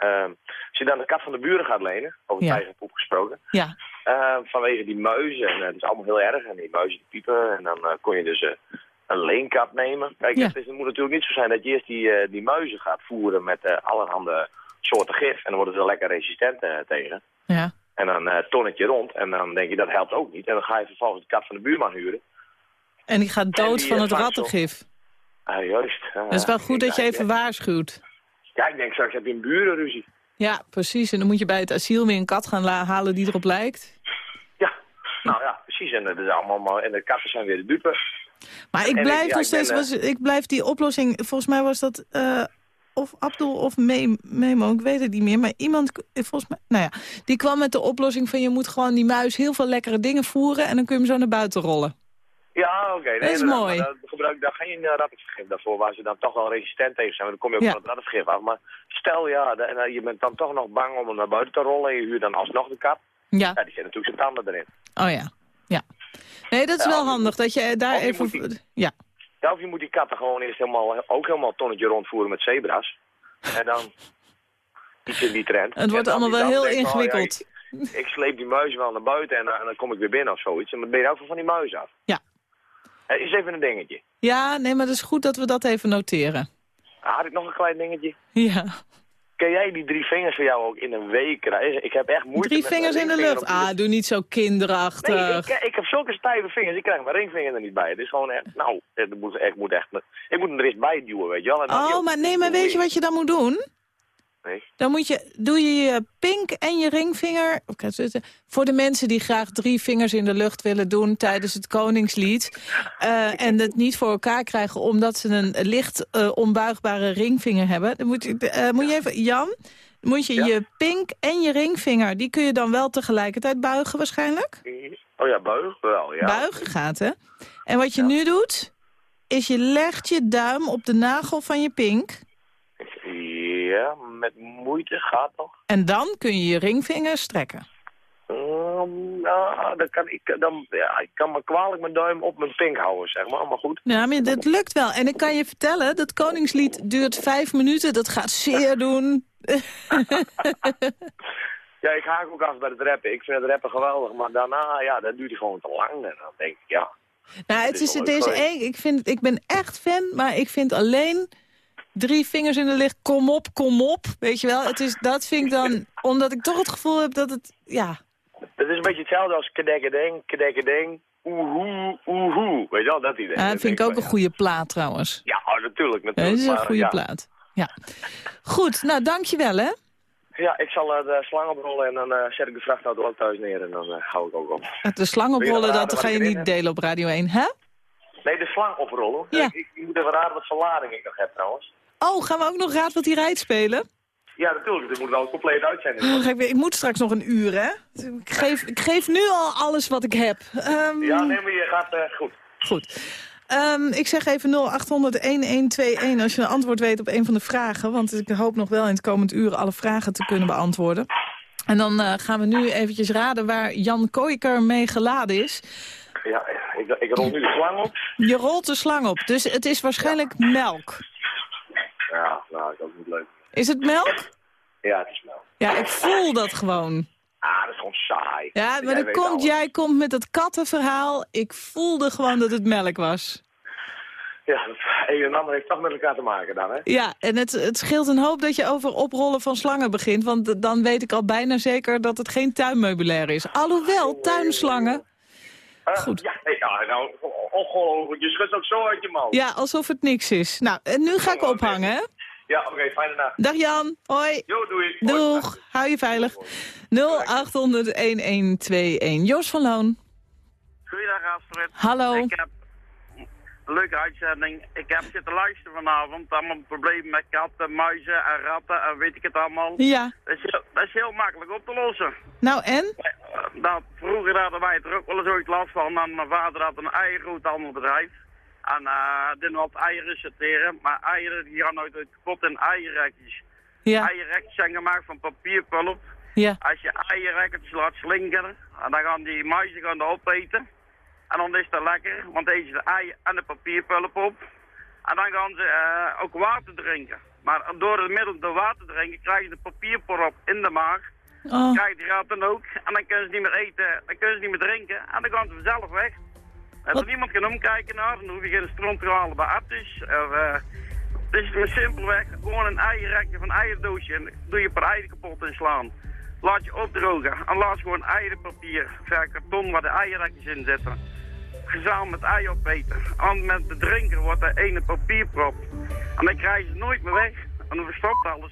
ehm, als je dan de kat van de buren gaat lenen, over Ja. tijgerpoep gesproken, Ja. eh, vanwege die muizen, en eh, het is allemaal heel erg, en die muizen die piepen, en dan eh, kon je dus een leenkat nemen. Kijk, Ja. het, is, het moet natuurlijk niet zo zijn dat je eerst die, die muizen gaat voeren met allerhande soorten gif, en dan worden ze lekker resistent tegen. Ja. En dan eh tonnetje rond, en dan denk je dat helpt ook niet, en dan ga je vervolgens de kat van de buurman huren. En die gaat dood die, van het rattengif. Ah, juist. Ah, Dat is wel goed dat je even waarschuwt. Ja, ik denk straks heb je een burenruzie. Ja, precies. En dan moet je bij het asiel weer een kat gaan halen die erop lijkt. Nou ja, precies. En, dat is allemaal, maar- en de katten zijn weer de dupe. Maar ik blijf ja, nog steeds... eh, was, ik blijf die oplossing... Volgens mij was dat... eh, of Abdul of Me- Memo, ik weet het niet meer. Maar iemand, volgens mij... Nou ja, die kwam met de oplossing van... je moet gewoon die muis heel veel lekkere dingen voeren... en dan kun je hem zo naar buiten rollen. Ja, oké. nee, Dat is mooi. Dan gebruik daar geen uh, rattenvergif daarvoor, waar ze dan toch wel resistent tegen zijn. Want dan kom je ook Ja. van het rattenvergif af. Maar stel, ja, de- en, eh, je bent dan toch nog bang om hem naar buiten te rollen... en je huurt dan alsnog de kat. Ja. die zit natuurlijk zijn tanden erin. Oh ja. Ja. Nee, dat is Ja, wel handig dat je eh, daar je even... die- Ja. Ja, of je moet die katten gewoon eerst helemaal, ook helemaal tonnetje rondvoeren met zebra's. En dan iets in die trend. Het wordt allemaal wel heel denkt, oh, ja, ingewikkeld. ik, ik sleep die muizen wel naar buiten en, dan- en dan kom ik weer binnen of zoiets. En dan ben je ook van die muis af. Ja. Eh, is even een dingetje. Ja, nee, maar het is goed dat we dat even noteren. Ah, had ik nog een klein dingetje? Ja. Kun jij die drie vingers voor jou ook in een week krijgen? Ik heb echt moeite Drie met vingers in de lucht. Ah, doe niet zo kinderachtig. Nee, ik, ik heb zulke stijve vingers, ik krijg mijn ringvinger er niet bij. Het is gewoon echt, nou, het moet, ik, moet echt, ik moet hem er eens bij duwen, weet je wel. En Oh, maar nee, maar weet je wat je dan moet doen? Dan moet je, doe je je pink en je ringvinger... Voor de mensen die graag drie vingers in de lucht willen doen tijdens het Koningslied... eh, en het niet voor elkaar krijgen omdat ze een licht eh, onbuigbare ringvinger hebben... Dan moet je, eh, moet je even, Jan, moet je je pink en je ringvinger... die kun je dan wel tegelijkertijd buigen waarschijnlijk? Oh ja, buig wel, ja. Buigen gaat, hè? En wat je nu doet, is je legt je duim op de nagel van je pink... Ja, met moeite gaat toch? en dan kun je je ringvinger strekken. Um, nou, dan kan ik, dan, ja, ik kan me kwalijk mijn duim op mijn pink houden, zeg maar. Maar goed. Ja, maar dat lukt wel. En ik kan je vertellen, dat Koningslied duurt vijf minuten. Dat gaat zeer doen. Ja, ik haak ook af bij het rappen. Ik vind het rappen geweldig, maar daarna, ja, dat duurt gewoon te lang. En dan denk ik, ja. nou, het is deze leuk één. Ik, vind, ik ben echt fan, maar ik vind alleen drie vingers in de licht. Kom op, kom op. Weet je wel, het is, dat vind ik dan, omdat ik toch het gevoel heb dat het, ja... Het is een beetje hetzelfde als kedekkedeng, kedekkedeng, oehoe, oehoe. Weet je wel, dat idee. Ja, dat vind ik ook een goede plaat trouwens. Ja, oh, natuurlijk, natuurlijk. dat is een maar, goede ja. plaat. Ja. Goed, nou dankjewel hè. Ja, ik zal eh, de slang oprollen en dan eh, zet ik de vrachtauto ook thuis neer en dan eh, hou ik ook op. De slang oprollen, dat ga je niet heb? delen op Radio 1, hè? Nee, de slang oprollen. Ja. Ik, ik moet even raden wat voor lading ik nog heb trouwens. Oh, gaan we ook nog Raad wat hij rijdt spelen? Ja, natuurlijk. Dit moet wel compleet uitzending Oh, worden. ga ik, moet straks nog een uur, hè? Ik geef, ik geef nu al alles wat ik heb. Ehm, Ja, nee, maar je gaat eh, goed. Goed. Ehm, ik zeg even 0800-1121 als je een antwoord weet op een van de vragen. Want ik hoop nog wel in het komend uur alle vragen te kunnen beantwoorden. En dan eh, gaan we nu eventjes raden waar Jan Kooiker mee geladen is. Ja, ik, ik rol nu de slang op. Je rolt de slang op, dus het is waarschijnlijk melk. Nou, dat is ook niet leuk. Is het melk? Ja, het is melk. Ja, ik voel dat gewoon. Ah, dat is gewoon saai. Ja, maar Jij dan komt, jij komt met dat kattenverhaal. Ik voelde gewoon dat het melk was. Ja, dat een en ander heeft toch met elkaar te maken dan, hè? Ja, en het, het scheelt een hoop dat je over oprollen van slangen begint. Want dan weet ik al bijna zeker dat het geen tuinmeubilair is. Alhoewel, tuinslangen. Eh, Goed. Ja, nou, ongelooflijk. Je schudt ook zo uit je mouw. Ja, alsof het niks is. Nou, en nu ga ik ophangen, hè? Ja, oké, fijne dag. Dag Jan, hoi. Jo, doei. Doeg, hou je veilig. 0800-1121. Jos van Loon. Goeiedag Astrid. Hallo. Ik heb een leuke uitzending. Ik heb zitten luisteren vanavond. Allemaal problemen met katten, muizen en ratten en weet ik het allemaal. Ja. Dat is heel, dat is heel makkelijk op te lossen. Nou, en? Eh, Nou, vroeger hadden wij er ook wel eens ooit last van. En mijn vader had een eiergroothandelbedrijf. En die had eieren sorteren. Maar eieren die gaan nooit kapot in eierrekjes. Ja. Eierrekjes zijn gemaakt van papierpulp. Ja. Als je eierrekjes laat slinkeren, en dan gaan die muizen gaan dat opeten. En dan is dat lekker, want dan ze de ei en de papierpulp op. En dan gaan ze eh, ook water drinken. Maar door het middel door water drinken krijgen ze de papierpulp in de maag. Oh. Krijgen die ratten ook. En dan kunnen ze niet meer eten, dan kunnen ze niet meer drinken. En dan gaan ze vanzelf weg. En als niemand kan omkijken naar, dan hoef je geen stront te halen bij Artis. Eh, het is maar simpelweg gewoon een eierrekje van een eierdoosje. En doe je per eieren kapot in slaan. Laat je opdrogen en laat gewoon eierenpapier, ja, karton waar de eierrekjes in zitten. Gezamenlijk met ei opeten. En met de drinker wordt er ene papierprop. En dan krijgen ze het nooit meer weg. En dan verstopt alles.